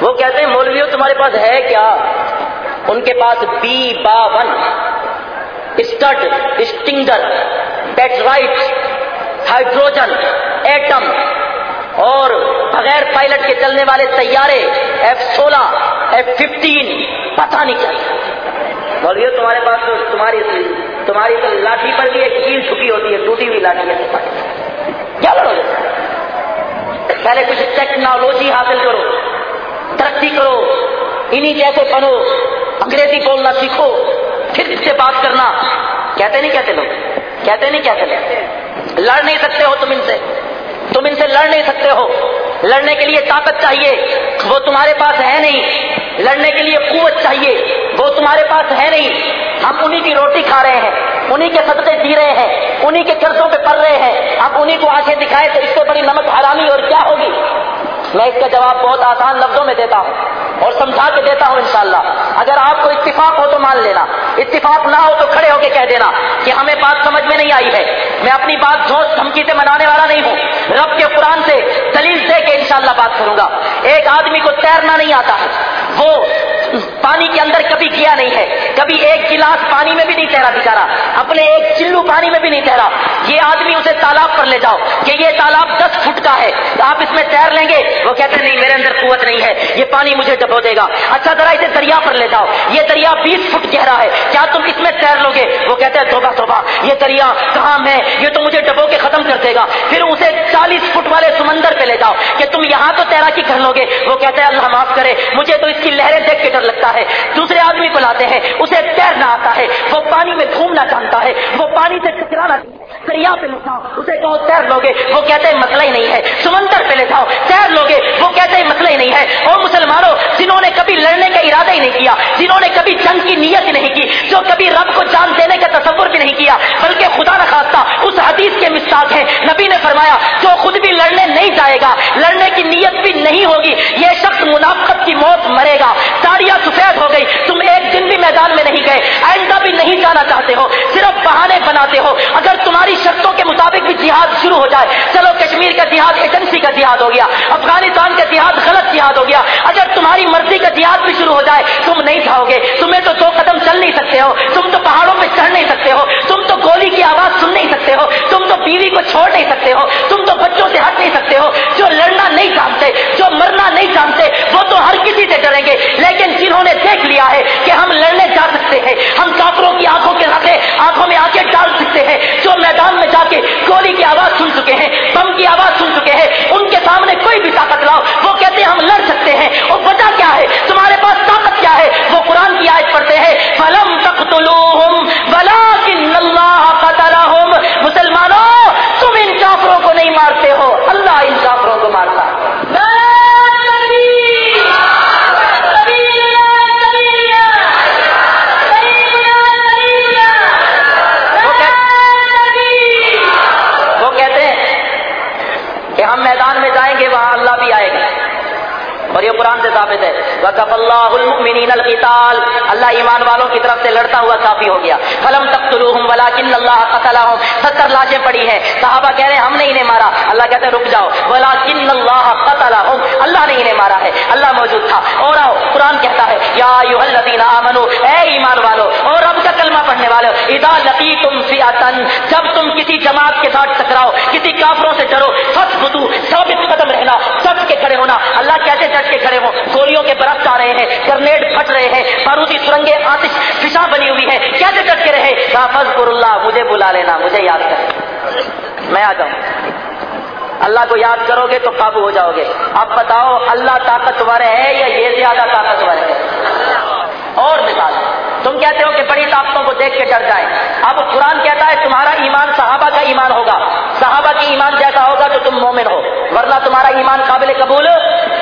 وہ کہتے ہیں، مولویوں تمہارے پاس ہے کیا؟ ان کے پاس بی با ون، اسٹڈ، اسٹنگر پیٹرائٹ ہائیڈروجن، ایٹم، اور بغیر پائلٹ کے چلنے والے طیارے ایف سولہ، ایف ففٹین، پتہ نہیں چلتا بولیے تمہارے پاس تو تمہاری تمہاری تو لاٹھی پر بھی ایک کیل چھپی ہوتی ہے، ٹوٹی ہوئی لاٹھی ہے کیا لڑو گے؟ پہلے کچھ ٹیکنالوجی حاصل کرو، ترقی کرو، انہی جیسے بنو، انگریزی بولنا سیکھو، پھر اس سے بات کرنا۔ کہتے نہیں کہتے لوگ؟ کہتے نہیں کہتے لوگ؟ لڑ نہیں سکتے ہو تم ان سے۔ تم ان سے لڑ نہیں سکتے ہو۔ لڑنے کے لیے طاقت چاہیے، وہ تمہارے پاس ہے نہیں۔ لڑنے کے لیے قوت چاہیے، وہ تمہارے پاس ہے نہیں۔ ہم انہی کی روٹی کھا رہے ہیں، انہی کے صدقے جی رہے ہیں، انہی کے قرضوں پہ پڑ رہے ہیں۔ ہم انہی کو آنکھیں دکھائے تو اس سے بڑی نمک حرامی اور کیا ہوگی؟ میں اس کا جواب بہت آسان لفظوں میں دیتا ہوں اور سمجھا کے دیتا ہوں انشاءاللہ۔ اگر آپ کو اتفاق ہو تو مان لینا۔ اتفاق نہ ہو تو کھڑے ہو کے کہہ دینا کہ ہمیں بات سمجھ میں نہیں آئی ہے۔ میں اپنی بات جھوٹ دھمکی سے منانے والا نہیں ہوں۔ رب کے قرآن سے دلیل دے کے انشاءاللہ بات کروں گا۔ ایک آدمی کو تیرنا نہیں آتا ہے۔ وہ پانی کے اندر کبھی کیا نہیں ہے۔ کبھی ایک گلاس پانی میں بھی نہیں تیرا بچارا اپنے ایک چلو پانی میں بھی نہیں تیرا۔ یہ آدمی اسے تالاب پر لے جاؤ کہ یہ تالاب دس فٹ کا ہے۔ تو آپ اس میں تیر لیں گے۔ وہ کہتے ہیں، نہیں، میرے اندر قوت نہیں ہے۔ یہ پانی مجھے ڈبو دے گا۔ اچھا ذرا اسے دریا پر لے جاؤ۔ یہ دریا بیس فٹ گہرا ہے۔ کیا تم اس میں تیر لو گے وہ کہتے ہیں توبہ توبہ یہ دریا کہاں ہے؟ یہ تو مجھے ڈبو کے ختم کر دے گا۔ پھر اسے چالیس فٹ والے سمندر پہ لے جاؤ کہ تم یہاں تو تیراکی کر لو گے وہ کہتے ہیں، اللہ معاف کرے، مجھے تو اس کی لہریں دیکھ کے ڈر لگتا ہے۔ دوسرے آدمی کو لاتے ہیں، اسے تیرنا آتا ہے۔ وہ پانی میں گھومنا جانتا ہے، وہ پانی سے ٹکرانا دریا پہ لے جاؤ اسے کہو تیر لوگے، وہ کہتے ہیں مسئلہ ہی نہیں ہے۔ سمندر پہ لے جاؤ تیر لوگے، وہ کہتے ہیں مسئلہ ہی نہیں ہے۔ اور مسلمانوں، جنہوں نے کبھی لڑنے کا ارادہ ہی نہیں کیا، جنہوں نے کبھی جنگ کی نیت ہی نہیں کی، جو کبھی رب کو جان دینے کا تصور بھی نہیں کیا، بلکہ خدا نخواستہ اس حدیث کے مساق ہے نبی نے فرمایا، جو خود بھی لڑنے نہیں جائے گا، لڑنے کی نیت بھی نہیں ہوگی، یہ شخص منافقت کی موت مرے گا۔ ساڑیاں سفید ہو گئی، تم ایک دن بھی میدان میں نہیں گئے۔ آئندہ بھی نہیں جانا چاہتے ہو، صرف بہانے بناتے ہو۔ اگر تمہاری شرطوں کے مطابق بھی جہاد شروع ہو جائے۔ چلو کشمیر کا جہاد، ایجنسی کا جہاد ہو گیا، افغانستان کا جہاد غلط جہاد ہو گیا۔ اگر تمہاری مرضی کا جہاد بھی شروع ہو جائے، تم نہیں جاؤ گے تمہیں تو دو قدم چل نہیں سکتے ہو، تم تو پہاڑوں پہ چڑھ نہیں سکتے ہو، تم تو گولی کی آواز سن نہیں سکتے ہو، تم تو بیوی کو چھوڑ نہیں سکتے ہو، تم تو بچوں سے ہٹ نہیں سکتے ہو۔ جو لڑنا نہیں جانتے، جو مرنا نہیں جانتے، وہ تو ہر کسی سے ڈریں گے۔ لیکن جنہوں نے دیکھ لیا ہے کہ ہم لڑنے جا سکتے ہیں، ہم کافروں کی آنکھوں کے رکھے آنکھوں میں آنکھیں ڈال سکتے ہیں۔ جو میدان میں جا کے گولی کی آواز سن چکے ہیں، بم کی آواز سن چکے ہیں۔ ان کے سامنے کوئی بھی طاقت لاؤ، وہ کہتے ہیں ہم لڑ سکتے ہیں۔ اور وجہ کیا ہے؟ تمہارے پاس طاقت کیا ہے؟ وہ قرآن کی آیت پڑھتے ہیں، فلم تک بلا مسلمانوں المؤمنین اللہ ایمان والوں کی طرف سے لڑتا ہوا کافی ہو گیا۔ فلم تقتلوہم ولکن اللہ قتلہم ستر لاشیں پڑی ہیں۔ صحابہ کہہ رہے ہیں، ہم نے انہیں مارا۔ اللہ کہتے ہیں، رک جاؤ۔ ولکن اللہ قتلہم اللہ نے انہیں مارا ہے۔ اللہ موجود تھا۔ اور آؤ، قرآن کہتا ہے، یا ایھا الذین آمنو اے ایمان والو، اور رب کا کلمہ پڑھنے والو اذا لقیتم فئۃ جب تم کسی جماعت کے ساتھ ٹکراؤ، کسی کافروں سے ڈرو فثبتوا ثابت قدم رہنا سب کے کھڑے ہونا۔ اللہ کیسے ڈٹ کے کھڑے ہوں گولیوں کے برف آ رہے ہیں، گرنیڈ پھٹ رہے ہیں بارودی سرنگ آتش فشاں بنی ہوئی ہے۔ کیسے ڈٹ کے رہے؟ فض اللہ، مجھے بلا لینا، مجھے یاد کر میں آ جاؤں۔ اللہ کو یاد کرو گے تو قابو ہو جاؤ گے اب بتاؤ، اللہ طاقتور ہے یا یہ زیادہ طاقتور ہے؟ اور مثال۔ تم کہتے ہو کہ بڑی طاقتوں کو دیکھ کے ڈر جائیں اب قرآن کہتا ہے تمہارا ایمان صحابہ کا ایمان ہوگا۔ صحابہ کی ایمان جیسا ہوگا تو تم مومن ہو۔ ورنہ تمہارا ایمان قابل قبول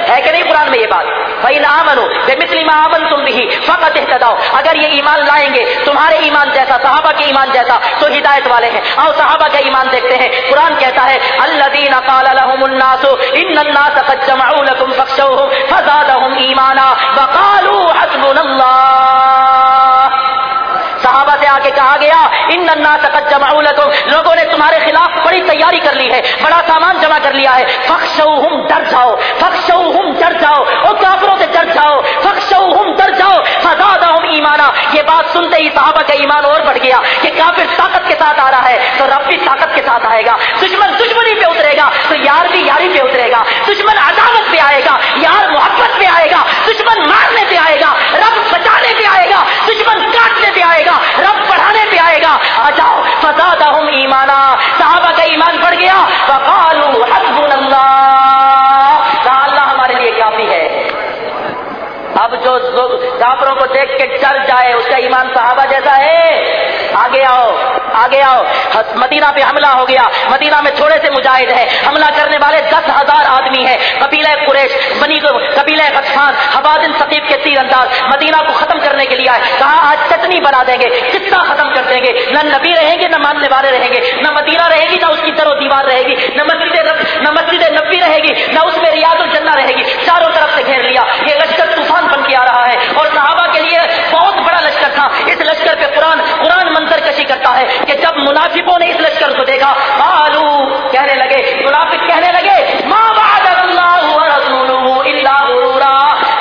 ہے کہ نہیں قرآن میں یہ بات؟ بھائی آمن ہو بے مسلم آمن تم بھی فقط احتداؤ اگر یہ ایمان لائیں گے، تمہارے ایمان جیسا، صحابہ کے ایمان جیسا، تو ہدایت والے ہیں۔ اور صحابہ کا ایمان دیکھتے ہیں۔ قرآن کہتا ہے الذین قال لهم الناس ان الناس قد جمعوا لكم فاخشوهم فزادهم ایمانا وقالوا حسبنا اللہ صحابہ سے آ کے کہا گیا، ان ننا تقت جمع لوگوں نے تمہارے خلاف بڑی تیاری کر لی ہے، بڑا سامان جمع کر لیا ہے۔ فخشو ہم ڈر جاؤ۔ فخشو ہم ڈر جاؤ۔ اور کافروں سے ڈر جاؤ۔ فخشو ہم ڈر جاؤ۔ فزاد ہم ایمانا۔ یہ بات سنتے ہی صحابہ کا ایمان اور بڑھ گیا کہ کافر طاقت کے ساتھ آ رہا ہے، تو رب بھی طاقت کے ساتھ آئے گا۔ دشمن دشمنی پہ اترے گا، تو یار بھی یاری پہ اترے گا۔ دشمن عداوت پہ آئے گا، یار محبت پہ آئے گا۔ دشمن مارنے پہ آئے گا، رب بچانے پہ آئے گا۔ دشمن کاٹنے پہ آئے گا، رب پڑھانے پہ آئے گا۔ آ جاؤ ایمانا۔ صحابہ کا ایمان پڑ گیا۔ حسبنا اللہ اللہ ہمارے لیے کافی ہے۔ اب جو کافروں کو دیکھ کے ڈر جائے، اس کا ایمان صحابہ جیسا ہے؟ آگے آؤ مدینہ پہ حملہ ہو گیا۔ مدینہ میں تھوڑے سے مجاہد ہے حملہ کرنے والے دس ہزار آدمی ہیں۔ قبیلہ قریش، بنی قبیلہ غطفان حبادن ثقیب کے تیر انداز مدینہ کو ختم کرنے کے لیے آئے۔ کہا، آج چٹنی بنا دیں گے۔ کتنا ختم کر دیں گے؟ نہ نبی رہیں گے، نہ ماننے والے رہیں گے۔ نہ مدینہ رہے گی، نہ اس کی در و دیوار رہے گی۔ نہ مسجد نہ مسجد نبی رہے گی، نہ اس میں ریاض الجنہ رہے گی۔ چاروں طرف سے گھیر لیا۔ یہ لشکر طوفان بن کے آ رہا ہے اور صحابہ کے لیے بہت بڑا لشکر تھا، اس لشکر پہ قرآن قرآن منظر کشی کرتا ہے کہ جب منافقوں نے اس لشکر کو دیکھا آلو کہنے لگے، منافق کہنے لگے ماں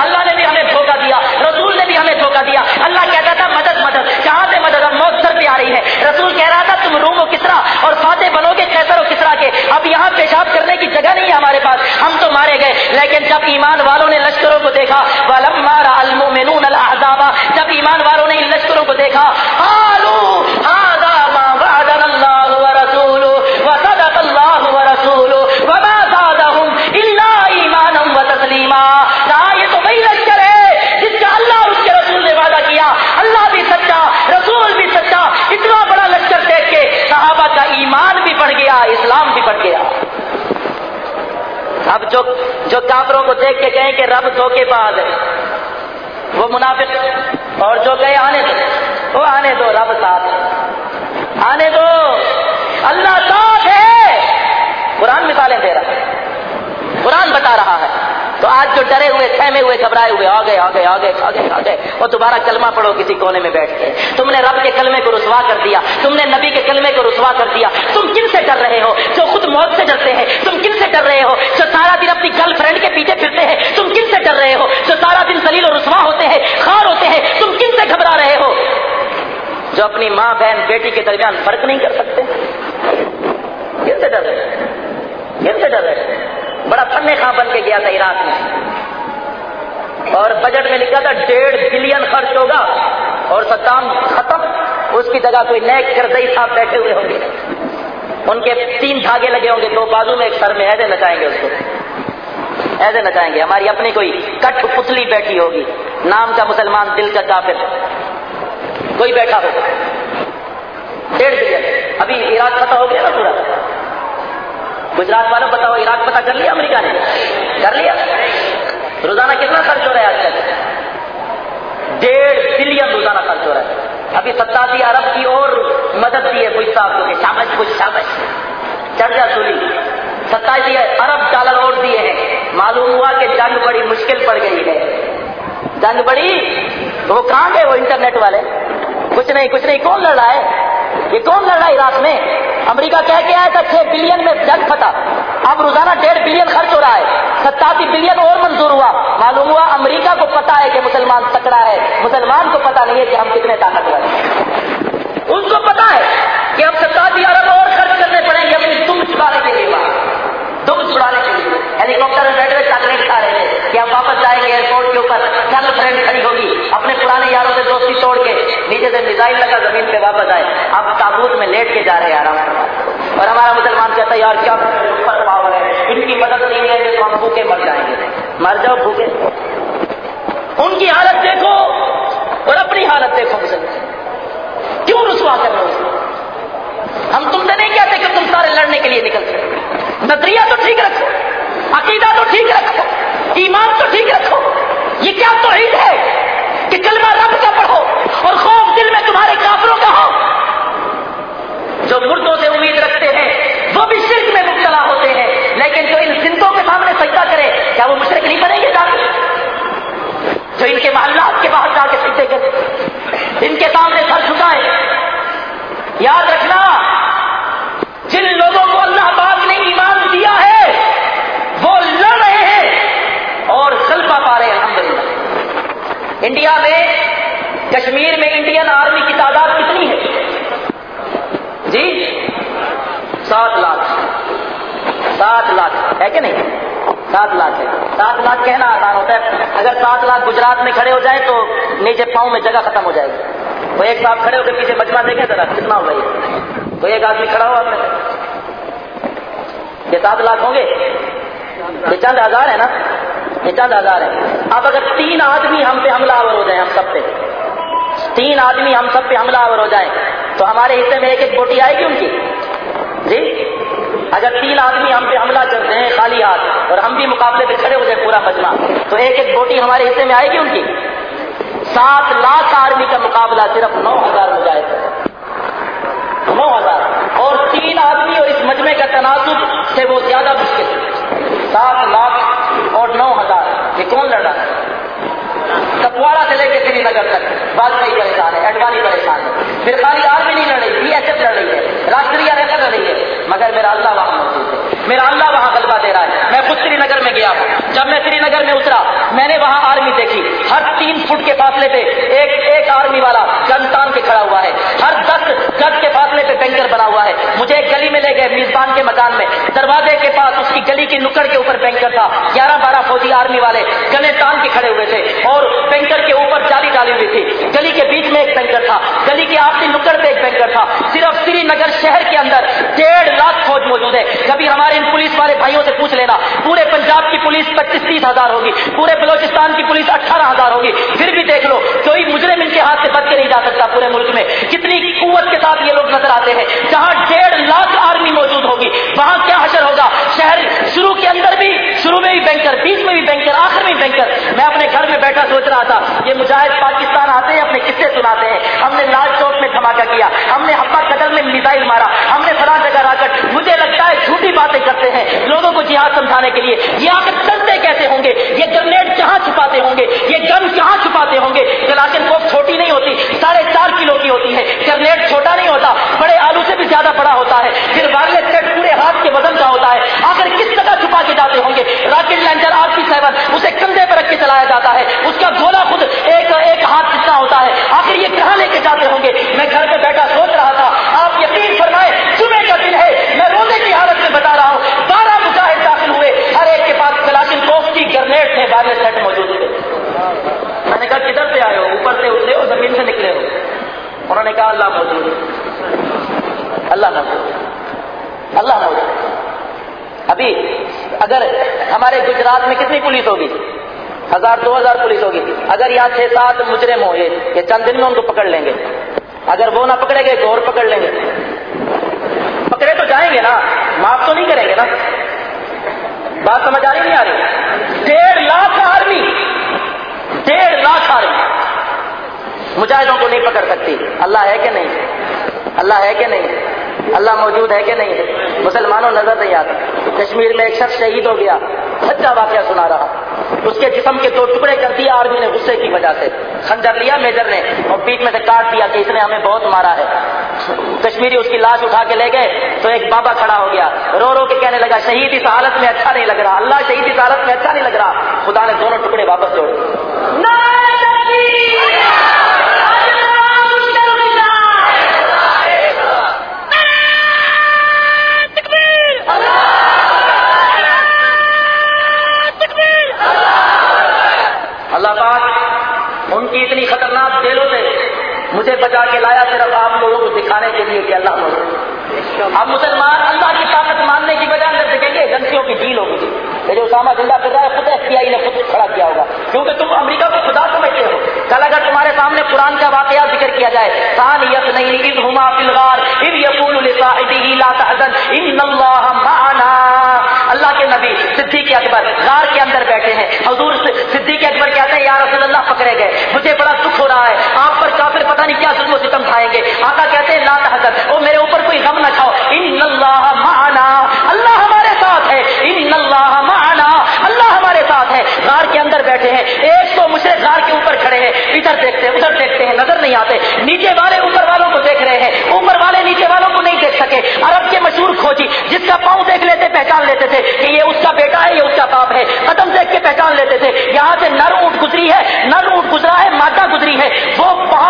اللہ نے بھی ہمیں دھوکہ دیا، رسول نے بھی ہمیں دھوکہ دیا۔ اللہ کہتا تھا، مدد مدد کہاں سے مدد اب موت سر پہ آ رہی ہے۔ رسول کہہ رہا تھا، تم روم و کسرا اور فاتح بنو گے کیسر و کسرا کے؟ اب یہاں پیشاب کرنے کی جگہ نہیں ہے ہمارے پاس۔ ہم تو مارے گئے، لیکن جب ایمان والوں نے لشکروں کو دیکھا ولم مارا المؤمنون الاحزاب جب ایمان والوں نے ان لشکروں کو دیکھا آلو آدھا ما وعدنا الله ایمان بھی بڑھ گیا، اسلام بھی بڑھ گیا۔ اب جو جو کافروں کو دیکھ کے کہیں کہ رب دھوکے باز ہے، وہ منافق اور جو گئے آنے دو، وہ آنے دو، رب ساتھ۔ آنے دو۔ اللہ ساتھ ہے۔ قرآن مثالیں دے رہا ہے۔ قرآن بتا رہا ہے۔ تو آج جو ڈرے ہوئے تھمے ہوئے، گھبرائے ہوئے، آگے آگے آگے آگے آگے اور دوبارہ کلمہ پڑھو، کسی کونے میں بیٹھ کے۔ تم نے رب کے کلمے کو رسوا کر دیا، تم نے نبی کے کلمے کو رسوا کر دیا۔ تم کن سے ڈر رہے ہو؟ جو خود موت سے ڈرتے ہیں، تم کن سے ڈر رہے ہو؟ جو سارا دن اپنی گرل فرینڈ کے پیچھے پھرتے ہیں، تم کن سے ڈر رہے ہو؟ جو سارا دن سلیل و رسوا ہوتے ہیں خار ہوتے ہیں، تم کن سے گھبرا رہے ہو؟ جو اپنی ماں، بہن، بیٹی کے درمیان فرق نہیں کر سکتے۔ کن سے ڈر رہے کن سے ڈر رہے بڑا فن خواہ بن کے گیا تھا عراق میں۔ اور بجٹ میں لکھا تھا ڈیڑھ بلین خرچ ہوگا اور ستام ختم۔ اس کی جگہ کوئی نئے کردئی صاحب بیٹھے ہوئے ہوں گے۔ ان کے تین دھاگے لگے ہوں گے۔ دو بازو میں ایک سر میں ایسے نچائیں گے اس کو۔ ایسے نچائیں گے۔ ہماری اپنی کوئی کٹ پتلی بیٹھی ہوگی۔ نام کا مسلمان، دل کا کافر۔ کوئی بیٹھا ہوگا۔ ڈیڑھ بلین۔ ابھی عراق فتح ہو گیا نا پورا۔ گجرات والوں بتاؤ، عراق پتہ کر لیا امریکہ نے؟ کر لیا؟ روزانہ کتنا خرچ ہو رہا ہے آج کل؟ ڈیڑھ بلین روزانہ خرچ ہو رہا ہے۔ ابھی ستاسی ارب کی اور مدد دی ہے کوئی صاحب کو شامش کچھ شامش چرچا سولی۔ ستائیس ارب ڈالر اور دیے ہیں۔ معلوم ہوا کہ جنگ بڑی مشکل پڑ گئی ہے۔ جنگ بڑی وہ کہاں گئے وہ انٹرنیٹ والے۔ کچھ نہیں کچھ نہیں، کون لڑ رہا ہے؟ یہ کون لڑ رہا ہے عراق میں؟ امریکہ کہہ کے آیا تھا چھ بلین میں جنگ پھٹا۔ اب روزانہ ڈیڑھ بلین خرچ ہو رہا ہے۔ ستاسی بلین اور منظور ہوا۔ معلوم ہوا امریکہ کو پتا ہے کہ مسلمان تکڑا ہے۔ مسلمان کو پتا نہیں ہے کہ ہم کتنے طاقتور ہیں۔ ان کو پتا ہے کہ اب ستاسی ارب اور خرچ کرنے پڑیں گے اپنی تم چھڑانے کے لیے دکھ چھڑانے کے لیے۔ ہیلی کاپٹر میں بیٹھ کر چاکلیٹ کھا رہے تھے کہ ہم واپس جائیں گے ایئرپورٹ کے اوپر۔ فرینڈ کھڑی ہوگی۔ یاروں سے دوستی توڑ کے نیچے سے میزائل لگا زمین پہ واپس آئے۔ اب تابوت میں لیٹ کے جا رہے ہیں آرام اور ہمارا مسلمان کہتا ہے، یار، کیا پاور ہے؟ ان کی مدد نہیں ہے تو ہم بھوکے مر جائیں گے۔ مر جاؤ، بھوکے۔ ان کی حالت دیکھو اور اپنی حالت دیکھو مسلمان۔ کیوں رسوا کر رہے ہو؟ ہم تم سے نہیں کہتے کہ تم سارے لڑنے کے لیے نکل سکتے نظریہ تو ٹھیک رکھو، عقیدہ تو ٹھیک رکھو، ایمان تو ٹھیک رکھو۔ یہ کیا تو ہے؟ کہ کلمہ رب کا پڑھو اور خوف دل میں تمہارے کافروں کا ہو۔ جو مردوں سے امید رکھتے ہیں، وہ بھی شرک میں مبتلا ہوتے ہیں۔ لیکن جو ان زندوں کے سامنے سجدہ کرے، کیا وہ مشرق نہیں بنیں گے جا جو ان کے محلات کے باہر جا کے سجدے کرے، ان کے سامنے سر جھکائے۔ یاد رکھنا، جن لوگوں کو اللہ پاک نے ایمان دیا ہے وہ لڑ رہے ہیں اور غلبہ پا رہے ہیں الحمدللہ انڈیا میں، کشمیر میں انڈین آرمی کی تعداد کتنی ہے؟ جی؟ سات لاکھ۔ سات لاکھ۔ ہے کہ نہیں؟ سات لاکھ ہے۔ سات لاکھ کہنا آسان ہوتا ہے۔ اگر سات لاکھ گجرات میں کھڑے ہو جائیں تو نیچے پاؤں میں جگہ ختم ہو جائے گی۔ وہ ایک صاحب کھڑے ہو کے پیچھے مجمع دیکھیں ذرا، کتنا ہو گئی کوئی ایک آدمی کھڑا ہو آپ نے یہ سات لاکھ ہوں گے؟ یہ چند ہزار ہے نا؟ یہ چند ہزار ہے اب اگر تین آدمی ہم پہ حملہ آور ہو جائیں ہم سب پہ، تین آدمی ہم سب پہ حملہ آور ہو جائیں، تو ہمارے حصے میں ایک ایک بوٹی آئے گی ان کی؟ جی؟ اگر تین آدمی ہم پہ حملہ کرتے ہیں خالی ہاتھ اور ہم بھی مقابلے پہ کھڑے ہو جائیں پورا مجمع، تو ایک ایک بوٹی ہمارے حصے میں آئے گی ان کی؟ سات لاکھ آرمی کا مقابلہ صرف نو ہزار ہو جائے۔ نو ہزار۔ اور تین آدمی اور اس مجمع کا تناسب سے وہ زیادہ مشکل۔ سات لاکھ نوٹ نو ہزار۔ یہ کون لڑ رہا ہے؟ کپواڑا سے لے کے سری نگر تک۔ واجپئی پریشان ہے اڈوانی پریشان ہے۔ پھر خالی آرمی نہیں لڑ رہی بی ایس ایف لڑ رہی ہے، راشٹریہ ریفر لڑ رہی ہے۔ مگر میرا اللہ وہاں موجود ہے۔ میرا اللہ وہاں غلبہ دے رہا ہے۔ میں خود سری نگر میں گیا ہوں۔ جب میں سری نگر میں اترا، میں نے وہاں آرمی دیکھی۔ ہر تین فٹ کے فاصلے پہ ایک ایک آرمی والا گن تان کے کھڑا ہوا ہے۔ ہر دس گز کے فاصلے پہ بینکر بنا ہوا ہے۔ مجھے ایک گلی میں لے گئے میزبان کے مکان میں۔ دروازے کے پاس اس کی گلی کی نکڑ کے اوپر بینکر تھا۔ گیارہ بارہ فوجی آرمی والے گلے تان کے کھڑے ہوئے تھے اور بینکر کے اوپر جالی ڈالی ہوئی تھی۔ گلی کے بیچ میں ایک بینکر تھا۔ گلی کی آخری نکڑ پہ ایک بینکر تھا۔ صرف سری نگر شہر کے اندر ڈیڑھ لاکھ فوج موجود ہے۔ کبھی ہمارے ان پولیس والے بھائیوں سے پوچھ لینا، پورے پنجاب کی پولیس پچیس تیس ہزار ہوگی، پورے بلوچستان کی پولیس اٹھارہ ہزار ہوگی، پھر بھی دیکھ لو، کوئی مجرم ان کے ہاتھ سے بچ کے نہیں جا سکتا پورے ملک میں۔ کتنی قوت کے ساتھ یہ لوگ نظر آتے ہیں، جہاں ڈیڑھ لاکھ آرمی موجود ہوگی، وہاں کیا حشر ہوگا؟ شہر شروع کے اندر بھی، شروع میں بھی بینکر، بیچ میں بھی بینکر، آخر میں بھی بینکر۔ میں اپنے گھر میں بیٹھا سوچ رہا تھا، یہ مجاہد پاکستان آتے ہیں، اپنے قصے سناتے ہیں۔ ہم نے لال چوک میں دھماکہ کیا، ہم نے ہپا قدر میں میزائل مارا، ہم نے فلاں جگہ را کر مجھے لگتا باتیں کرتے ہیں، لوگوں کو جہاد سمجھانے کے لیے۔ یہ آ کر چلتے کیسے ہوں گے، یہ گرنیڈ کہاں چھپاتے ہوں گے، یہ گن کہاں چھپاتے ہوں گے۔ کلاکن کوپ چھوٹی نہیں ہوتی، ساڑھے چار کلو کی ہوتی ہے۔ گرنیڈ چھوٹا نہیں ہوتا، بڑے آلو سے بھی زیادہ بڑا ہوتا ہے۔ پھر وائرلیس سیٹ پورے ہاتھ کے وزن کا ہوتا ہے۔ آخر کس طرح چھپا کے جاتے ہوں گے؟ Rocket launcher R P seven, اسے کندھے پر رکھ کے چلایا جاتا ہے۔ اس کا گولا خود ایک ایک ہاتھ جتنا ہوتا ہے۔ آخر یہ کہاں لے کے جاتے ہوں گے؟ میں گھر پہ بیٹھا سوچ رہا تھا، آپ یقین گرنیڈ تھے وائرلیس سیٹ موجود تھے۔ میں نے کہا، کدھر سے آئے ہو؟ اوپر سے اترے ہو زمین سے نکلے ہو؟ انہوں نے کہا، اللہ موجود ہے۔ اللہ موجود اللہ موجود ابھی اگر ہمارے گجرات میں کتنی پولیس ہوگی؟ ہزار، دو ہزار پولیس ہوگی۔ اگر یہاں چھ سات مجرم ہوں، یہ چند دن میں ان کو پکڑ لیں گے۔ اگر وہ نہ پکڑے گے تو اور پکڑ لیں گے۔ پکڑے تو جائیں گے نا، معاف تو نہیں کریں گے نا۔ بات سمجھ آ رہی نہیں آ رہی؟ ڈیڑھ لاکھ آرمی، ڈیڑھ لاکھ آرمی۔ مجاہدوں کو نہیں پکڑ سکتی۔ اللہ ہے کہ نہیں؟ اللہ ہے کہ نہیں؟ اللہ موجود ہے کہ نہیں مسلمانوں نظر نہیں آتا کشمیر میں ایک شخص شہید ہو گیا، سچا واقعہ سنا رہا۔ اس کے جسم کے دو ٹکڑے کر دیا آرمی نے غصے کی وجہ سے۔ خنجر لیا میجر نے اور پیٹ میں سے کاٹ دیا کہ اس نے ہمیں بہت مارا ہے۔ کشمیری اس کی لاش اٹھا کے لے گئے، تو ایک بابا کھڑا ہو گیا۔ رو رو کے کہنے لگا، شہید اس حالت میں اچھا نہیں لگ رہا۔ اللہ شہید اس حالت میں اچھا نہیں لگ رہا۔ خدا نے دونوں ٹکڑے واپس جوڑ پاک ان کی اتنی خطرناک جیلوں سے مجھے کے لایا صرف آپ لوگوں کو دکھانے کے لیے کہ اللہ موجود اب مسلمان اللہ کی طاقت ماننے کی وجہ سے دیکھیں گے ایجنسیوں کی ڈیل ہوگی یہ جو اسامہ زندہ کر رہا ہے، خود ایف آئی نے خود کھڑا کیا ہوگا۔ کیونکہ تم امریکہ کو خدا سمجھتے ہو۔ کل اگر تمہارے سامنے قرآن کا واقعہ ذکر کیا جائے سان یس نہیں اذ ہما فی الغار، اذ یقول لصاحبه لا تحزن، ان اللہ معنا۔ اللہ کے نبی صدیق اکبر غار کے اندر بیٹھے ہیں۔ حضور صدیق اکبر کہتے ہیں، یا رسول اللہ، پکڑے گئے۔ مجھے بڑا دکھ ہو رہا ہے۔ آپ پر کافر پتہ نہیں کیا ظلم و ستم کھائیں گے۔ آقا کہتے ہیں، لا تحزن۔ او میرے اوپر کوئی غم نہ کھاؤ۔ ان اللہ معنا۔ اللہ ہمارے ساتھ ہے۔ ان اللہ معنا۔ اللہ ہمارے ساتھ ہے۔ غار کے اندر بیٹھے ہیں۔ ایک تو مجھے غار کے اوپر کھڑے ہیں۔ ادھر دیکھتے ہیں، ادھر دیکھتے ہیں، نظر نہیں آتے۔ نیچے والے اوپر والوں کو دیکھ رہے ہیں۔ اوپر والے نیچے والوں کو نہیں دیکھ سکے۔ عرب کے مشہور کھوجی، جس کا پاؤں دیکھ لیتے، پہچان لیتے تھے کہ یہ اس کا بیٹا ہے، یہ اس کا باپ ہے۔ قدم دیکھ کے پہچان لیتے تھے۔ یہاں سے نر اونٹ گزری ہے، نر اونٹ گزرا ہے، مادہ گزری ہے۔ وہ وہاں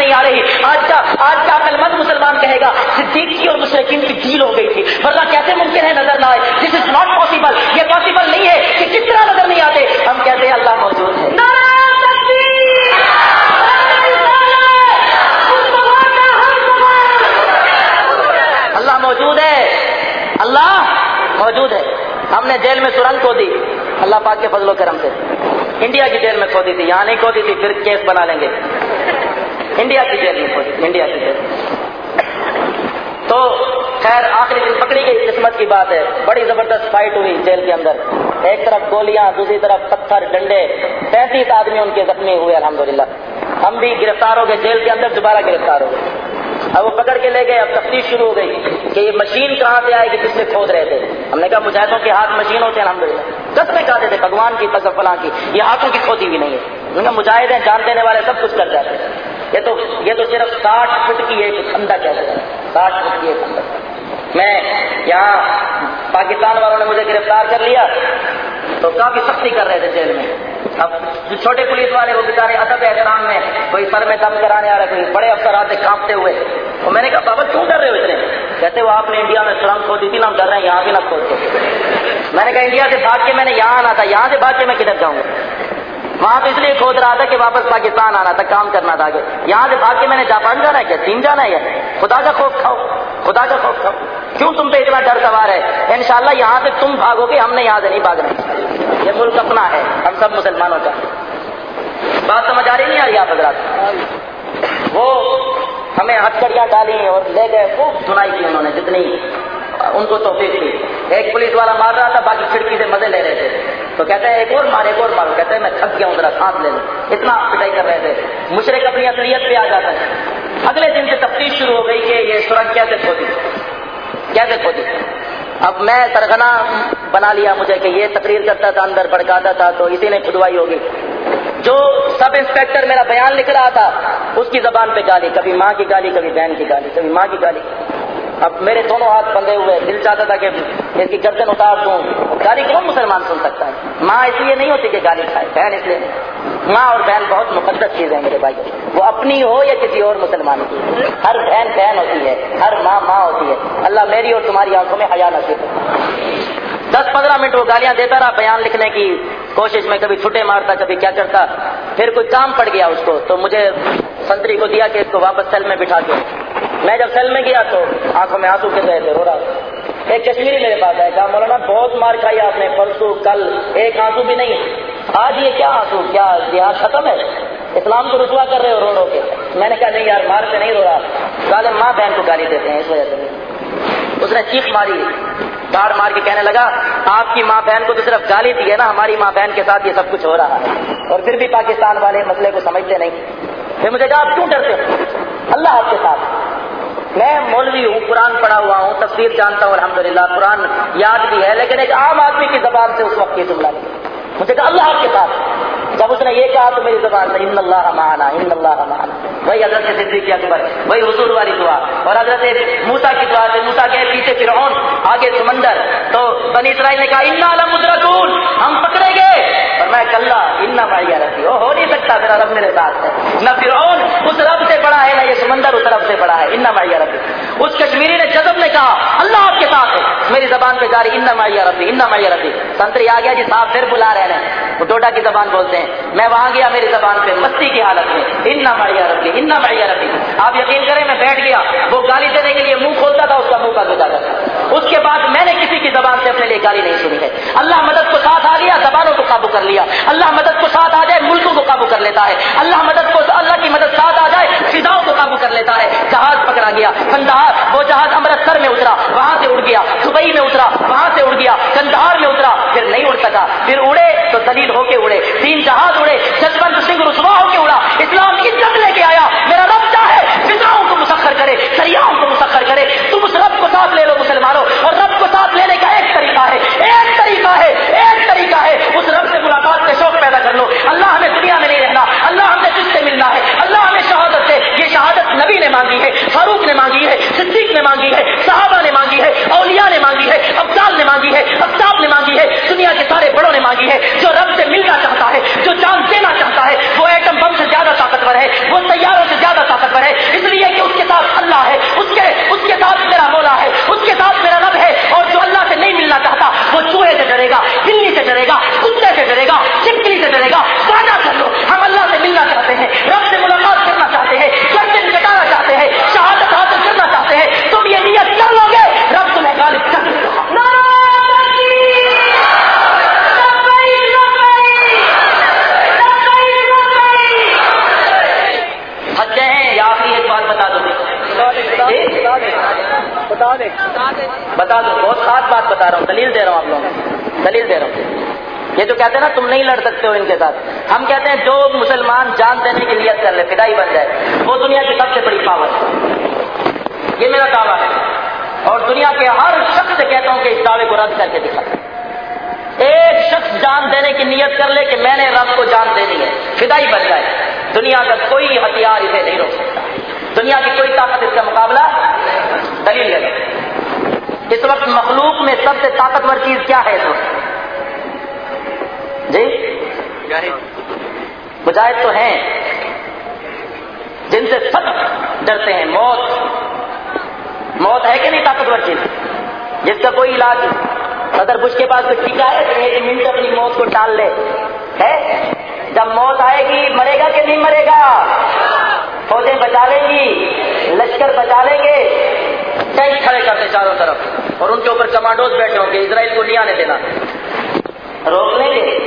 نہیں آ رہی۔ آج کا آج کا عقل مند مسلمان کہے گا صدیق کی اور مشرقین کی ڈیل ہو گئی تھی ورنہ کیسے ممکن ہے نظر نہ آئے دس از ناٹ پاسبل یہ پاسبل نہیں ہے کہ کس طرح نظر نہیں آتے ہم کہتے ہیں اللہ موجود ہے اللہ موجود ہے اللہ موجود ہے ہم نے جیل میں سرنگ کھو دی۔ اللہ پاک کے فضل و کرم سے۔ انڈیا کی جیل میں کھو دی تھی۔ یہاں نہیں کھو دی تھی، پھر کیس بنا لیں گے۔ انڈیا کی جیل میں کھو دی انڈیا کی جیل۔ تو خیر، آخری دن پکڑی گئی۔ قسمت کی بات ہے، بڑی زبردست فائٹ ہوئی جیل کے اندر۔ ایک طرف گولیاں، دوسری طرف پتھر، ڈنڈے۔ پینتیس آدمی ان کے زخمی ہوئے، الحمدللہ۔ ہم بھی گرفتار ہو گئے، جیل کے اندر دوبارہ گرفتار ہو گئے۔ اب وہ پکڑ کے لے گئے، اب تفتیش شروع ہو گئی کہ یہ مشین کہاں سے آئے گی جس سے کھود رہے تھے؟ ہم نے کہا مجاہدوں کے ہاتھ مشین ہوتے ہیں الحمد للہ کس میں کہتے تھے، بھگوان کی فضل فلاں کی، یہ ہاتھوں کی کھودی بھی نہیں ہے۔ کہا مجاہد ہیں، جان دینے والے سب کچھ کر جاتے ہیں یہ تو یہ تو صرف ساٹھ فٹ کی ایک کھندا کہتے ہیں۔ ساٹھ فٹ کی ایک کھندا میں یہاں پاکستان والوں نے مجھے گرفتار کر لیا۔ تو کافی سختی کر رہے تھے جیل میں۔ اب جو چھوٹے پولیس والے وہ بےچارے ادب احترام میں کوئی سر میں دم کرانے آ رہے کوئی بڑے افسر آتے کانپتے ہوئے۔ تو میں نے کہا، بابا، کیوں کر رہے ہو اتنے؟ کہتے، وہ آپ نے انڈیا میں سرنگ کھو دی تھی نا ہم ڈر رہے ہیں، یہاں بھی نہ کھول دو۔ میں نے کہا، انڈیا سے بھاگ کے میں نے یہاں آنا تھا، یہاں سے بھاگ کے میں کدھر جاؤں؟ گا وہاں تو اس لیے کھود رہا تھا کہ واپس پاکستان آنا تھا، کام کرنا تھا کہ یہاں سے بھاگ کے میں نے جاپان جانا ہے کیا؟ چین جانا ہے خدا کا خوف کھاؤ، خدا کا خوف کھاؤ۔ کیوں تم پہ اتنا ڈر سوار ہے؟ انشاءاللہ یہاں سے تم بھاگو گے، ہم نے یہاں سے نہیں بھاگنا۔ یہ ملک اپنا ہے، ہم سب مسلمانوں کا۔ بات سمجھ آ رہی نہیں آ رہی آپ حضرات؟ وہ ہمیں ہتھکڑیاں ڈالی اور لے گئے، خوب سنائی کی انہوں نے، جتنی ان کو توفیق تھی ایک پولیس والا مار رہا تھا، باقی کھڑکی سے مزے لے رہے تھے۔ تو کہتے ہیں ایک اور مار، ایک اور مارو کہتے ہیں میں تھک گیا ہوں، ذرا سانس لے لوں اتنا پٹائی کر رہے تھے۔ مشرق اپنی اصلیت پہ آ جاتا ہے۔ اگلے دن سے تفتیش شروع ہو گئی کہ یہ سرنگ کیسے کھوتی کیسے کھوتی اب میں سرگنا بنا لیا، مجھے کہ یہ تقریر کرتا تھا، اندر بڑکاتا تھا، تو اسی نے کھدوائی ہوگی۔ جو سب انسپیکٹر میرا بیان لکھ رہا تھا، اس کی زبان پہ گالی، کبھی ماں کی گالی، کبھی بہن کی گالی، کبھی ماں کی گالی۔ اب میرے دونوں ہاتھ بندے ہوئے، دل چاہتا تھا کہ اس کی گردن اتار دوں۔ گالی کون مسلمان سن سکتا ہے؟ ماں اس لیے نہیں ہوتی کہ گالی کھائے، بہن اس لیے۔ ماں اور بہن بہت مقدس چیز ہے میرے بھائی۔ وہ اپنی ہو یا کسی اور مسلمان کی؟ ہر بہن بہن ہوتی ہے، ہر ماں ماں ہوتی ہے۔ اللہ میری اور تمہاری آنکھوں میں حیا نصیب دس پندرہ منٹ وہ گالیاں دیتا رہا، بیان لکھنے کی کوشش میں کبھی چھٹے مارتا، کبھی کیا کرتا۔ پھر کوئی کام پڑ گیا اس کو، تو مجھے سنتری کو دیا کہ اس کو واپس سیل میں بٹھا کے۔ میں جب سیل میں گیا تو آنکھوں میں آنسو گر رہے تھے، رو رہا ایک کشمیری میرے پاس ہے کہا، مولانا، بہت مار کھائی آپ نے، پرسوں، کل، ایک آنسو بھی نہیں۔ آج یہ کیا آنسو؟ کیا یہاں ختم ہے؟ اسلام کو رسوا کر رہے ہو رو رو کے۔ میں نے کہا، نہیں یار، مار سے نہیں رو رہا۔ غالب ماں بہن کو گالی دیتے ہیں، اس وجہ سے۔ اس نے چیخ ماری داڑ مار کے کہنے لگا، آپ کی ماں بہن کو تو صرف گالی دی ہے نا، ہماری ماں بہن کے ساتھ یہ سب کچھ ہو رہا ہے۔ اور پھر بھی پاکستان والے مسئلے کو سمجھتے نہیں۔ پھر مجھے کہا آپ کیوں ڈرتے ہو؟ اللہ آپ کے ساتھ۔ میں مولوی ہوں، قرآن پڑھا ہوا ہوں، تفسیر جانتا ہوں، الحمدللہ، قرآن یاد بھی ہے، لیکن ایک عام آدمی کی زبان سے اس وقت یہ جملہ نہیں مجھے کہا، اللہ آپ کے ساتھ جب اس نے یہ کہا تو میری زبان سے، ان اللہ مانا ان اللہ مانا وہی حضرت صدیقی اکبر، وہی حضور والی دعا۔ اور حضرت موسا کی دعا سے موسا کے پیچھے فرعون، آگے سمندر۔ تو بنی اسرائیل نے کہا ان مدرکون ہم پکڑے گئے میں کل ان بھائی رکھی وہ ہو نہیں سکتا میرا رب میرے ساتھ ہے. نہ فرعون اس رب سے بڑا ہے، نہ یہ سمندر اس رب سے بڑا ہے ان بھائی رہتی اس کشمیری نے جذب نے کہا، اللہ آپ کے ساتھ ہے۔ میری زبان پہ جاری ان مائیا ربی ان مائیا ربی۔ سنتری آ گیا جی صاحب پھر بلا رہے ہیں۔ وہ ڈوڈا کی زبان بولتے ہیں۔ میں وہاں گیا، میری زبان پہ مستی کی حالت میں۔ ان مائیا ربی ان مائیا ربی۔ آپ یقین کریں، میں بیٹھ گیا۔ وہ گالی دینے کے لیے منہ کھولتا تھا، اس کا منہ کا گزا تھا۔ اس کے بعد میں نے کسی کی زبان سے اپنے لیے گالی نہیں سنی ہے۔ اللہ مدد کو ساتھ آ گیا زبانوں کو قابو کر لیا۔ اللہ مدد کو ساتھ آ جائے، ملکوں کو قابو کر لیتا ہے۔ اللہ مدد کو، اللہ کی مدد ساتھ آ جائے، فضاؤں کو قابو کر لیتا ہے۔ جہاز پکڑا گیا کندہار وہ جہاز امرتسر میں اترا، وہاں سے اڑ گیا، دبئی میں اترا، وہاں سے اڑ گیا، کندہار میں اترا، پھر نہیں اڑ سکا، پھر اڑے تو دلیل ہو کے اڑے، تین جہاز اڑے جسونت سنگھ رسوا ہو کے اڑا، اسلام عزت لے کے آیا، میرا رب چاہے فضاؤں کو مسخر کرے سریاؤں کو مسخر کرے، تم اس رب کو ساتھ لے لو مسلمانوں، اور رب کو ساتھ لینے کا ایک طریقہ ہے، ایک طریقہ ہے، ایک طریقہ ہے، اس رب سے ملاقات کا شوق پیدا کر لو، اللہ ہمیں دنیا میں نہیں رہنا، اللہ ہمیں جس سے ملنا ہے، اللہ ہمیں شہادت سے، یہ شہادت نبی نے مانگی ہے نے مانگی ہے صدیق نے مانگی ہے صحابہ نے مانگی ہے اولیاء نے بتا رہا ہوں، دلیل دے رہا ہوں آپ لوگوں دلیل دے رہا ہوں۔ یہ جو کہتے ہیں نا، تم نہیں لڑ سکتے ہو ان کے ساتھ۔ ہم کہتے ہیں، جو مسلمان جان دینے کی نیت کر لے، فدائی بن جائے، وہ دنیا کی سب سے بڑی پاور ہے۔ یہ میرا دعویٰ ہے۔ اور دنیا کے ہر شخص سے کہتا ہوں کہ اس دعوے کو رد کر کے دکھا۔ ایک شخص جان دینے کی نیت کر لے کہ میں نے رب کو جان دینی ہے، فدائی بن جائے۔ دنیا کا کوئی ہتھیار اسے نہیں روک سکتا۔ دنیا کی کوئی طاقت اس کا مقابلہ دلیل ہے۔ اس وقت مخلوق میں سب سے طاقتور چیز کیا ہے اس وقت جی مجاہد تو ہیں۔ جن سے سب ڈرتے ہیں موت۔ موت ہے کہ نہیں طاقتور چیز؟ جس کا کوئی علاج اگر بش کے پاس کوئی ٹیکا ہے تو ایک منٹ اپنی موت کو ٹال لے۔ ہے؟ جب موت آئے گی مرے گا کہ نہیں مرے گا؟ فوجیں بچا لیں گی لشکر بچا لیں گے۔ ٹینک کھڑے کرتے چاروں طرف اور ان کے اوپر کمانڈوز بیٹھے ہوں گے، اسرائیل کو نہیں آنے دینا۔ روک لیں گے،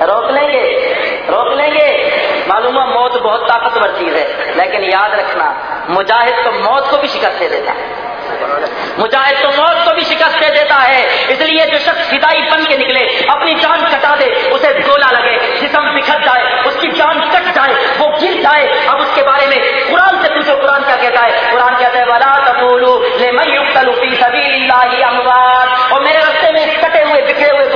روک لیں گے، روک لیں گے۔ معلوم ہے موت بہت طاقتور چیز ہے، لیکن یاد رکھنا، مجاہد تو موت کو بھی شکست دے دیتا ہے۔ مجاہد تو موت کو بھی شکست دے دیتا ہے، اس لیے جو شخص فدائی بن کے نکلے، اپنی جان کٹا دے، اسے گولا لگے، جسم بکھر جائے، اس کی جان کٹ جائے، وہ گر جائے۔ اب اس کے بارے میں قرآن سے پوچھو قرآن کیا کہتا ہے؟ قرآن کہتا ہے بلا تبولو لے میں سبھی اللہ اموات اور میرے رستے میں کٹے ہوئے، بکھرے ہوئے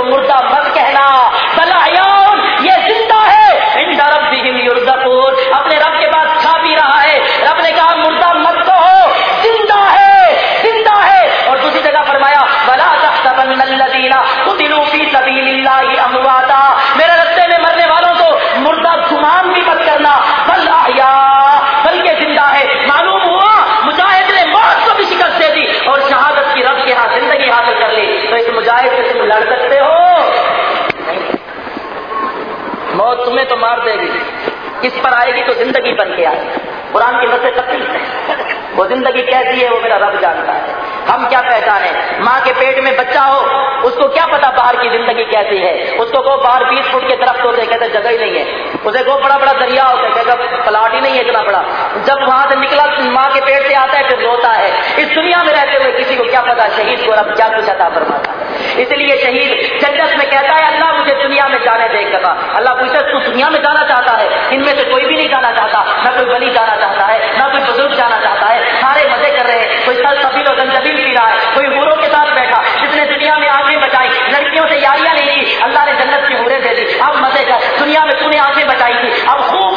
وہ زندگی کیسی ہے وہ میرا رب جانتا ہے۔ ہم کیا پہچانے ماں کے پیٹ میں بچہ ہو، اس کو کیا پتا باہر کی زندگی کیسی ہے؟ اس کو کو باہر بیس فٹ کے درخت ہوتے کہتے جگہ ہی نہیں ہے۔ اسے کو بڑا بڑا دریا ہوتا ہے کہتے پلاٹ ہی نہیں ہے اتنا بڑا۔ جب وہاں سے نکلا، ماں کے پیٹ سے آتا ہے، پھر روتا ہے۔ اس دنیا میں رہتے ہوئے کسی کو کیا پتا شہید کو رب کیا کچھ عطا فرماتا ہے۔ اس لیے شہید جنت میں کہتا ہے، اللہ مجھے دنیا میں جانے دے گا اللہ پوچھتا تو دنیا میں جانا چاہتا ہے؟ ان میں سے کوئی بھی نہیں جانا چاہتا۔ نہ کوئی بلی جانا چاہتا ہے، نہ کوئی بزرگ جانا چاہتا ہے۔ سارے مزے کر رہے ہیں۔ کوئی سل سبیل اور گنجبیل پی رہا ہے۔ کوئی ہوروں کے ساتھ بیٹھا۔ جس نے دنیا میں آنکھیں بچائی، لڑکیوں سے یاریاں نہیں کی۔ اللہ نے جنت کی ہورے دے دی۔ اب مزے کر۔ دنیا میں تو نے آنکھیں بچائی تھی۔ اب خوب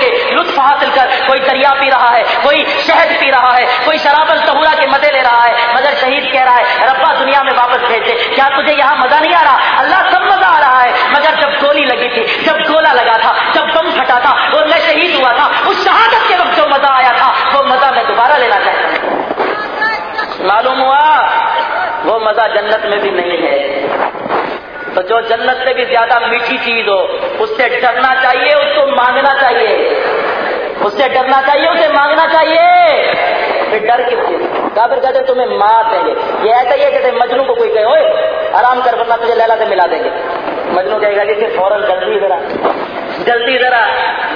کے لطف حاصل کر کوئی دریا پی رہا ہے کوئی شہد پی رہا ہے کوئی شراب الطہورا کے مزے لے رہا ہے۔ مگر شہید کہہ رہا ہے ربا دنیا میں واپس بھیجے کیا تجھے یہاں مزہ نہیں آ رہا؟ اللہ سب مزہ آ رہا ہے۔ مگر جب گولی لگی تھی جب گولا لگا تھا جب بم پھٹا تھا اور میں شہید ہوا تھا اس شہادت کے وقت جو مزہ آیا تھا وہ مزہ میں دوبارہ لینا چاہتا ہوں۔ معلوم ہوا؟ وہ مزہ جنت میں بھی نہیں ہے۔ تو جو جنت سے بھی زیادہ میٹھی چیز ہو، اس سے ڈرنا چاہیے، اس کو مانگنا چاہیے۔ اس سے ڈرنا چاہیے، اسے مانگنا چاہیے۔ پھر ڈر کس چیز کافر کہتے تمہیں مار دیں گے۔ یہ ایسا ہی ہے جیسے مجنو کو کوئی کہے ہوئے آرام کر ورنہ تجھے لیلا سے ملا دیں گے۔ مجنو کہے گا کہ فوراً جلدی ذرا جلدی ذرا۔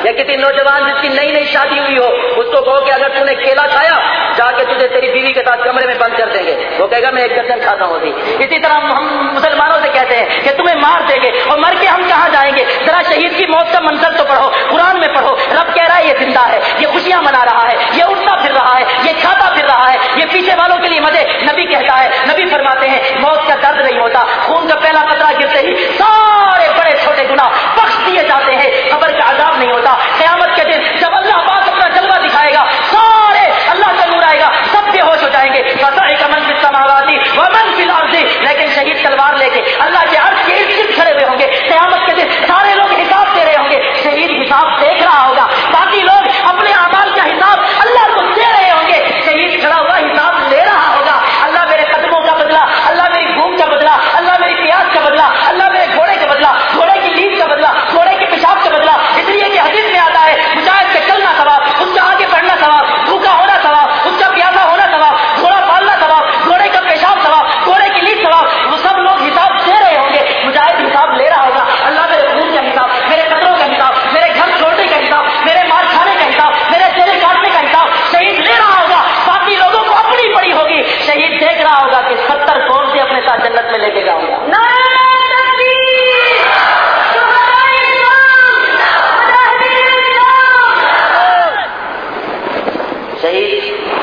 یا کسی نوجوان جس کی نئی نئی شادی ہوئی ہو، اس کو کہو کہ اگر تم نے کیلا کھایا، جا کے تجھے تیری بیوی کے ساتھ کمرے میں بند کر دیں گے۔ وہ کہے گا، میں ایک درجن کھاتا ہوں اسی طرح ہم مسلمانوں سے کہتے ہیں کہ تمہیں مار دیں گے اور مر کے ہم کہاں جائیں گے؟ ذرا شہید کی موت کا منظر تو پڑھو، قرآن میں پڑھو۔ رب کہہ رہا ہے، یہ زندہ ہے، یہ خوشیاں منا رہا ہے، یہ اٹھتا پھر رہا ہے، یہ کھاتا پھر رہا ہے، یہ پیچھے والوں کے لیے مزے۔ نبی کہتا ہے، نبی فرماتے ہیں، موت کا درد نہیں ہوتا، خون کا پہلا قطرہ گرتے ہی سارے بڑے چھوٹے گنا بخش دیے جاتے ہیں خبر کا عذاب نہیں ہوتا قیامت کے دن جب اللہ پاک اپنا جلوہ دکھائے گا سارے اللہ کا نور آئے گا سب بے ہوش ہو جائیں گے من فی سماواتی و من فی الارض لیکن شہید تلوار لے کے اللہ کے عرض کے ارد کھڑے ہوئے ہوں گے قیامت کے دن سارے لوگ حساب دے رہے ہوں گے شہید حساب دیکھ رہا ہوگا باقی لوگ اپنے اعمال کا حساب اللہ کو دے رہے ہوں گے شہید کھڑا ہوا حساب لے رہا ہوگا اللہ میرے قدموں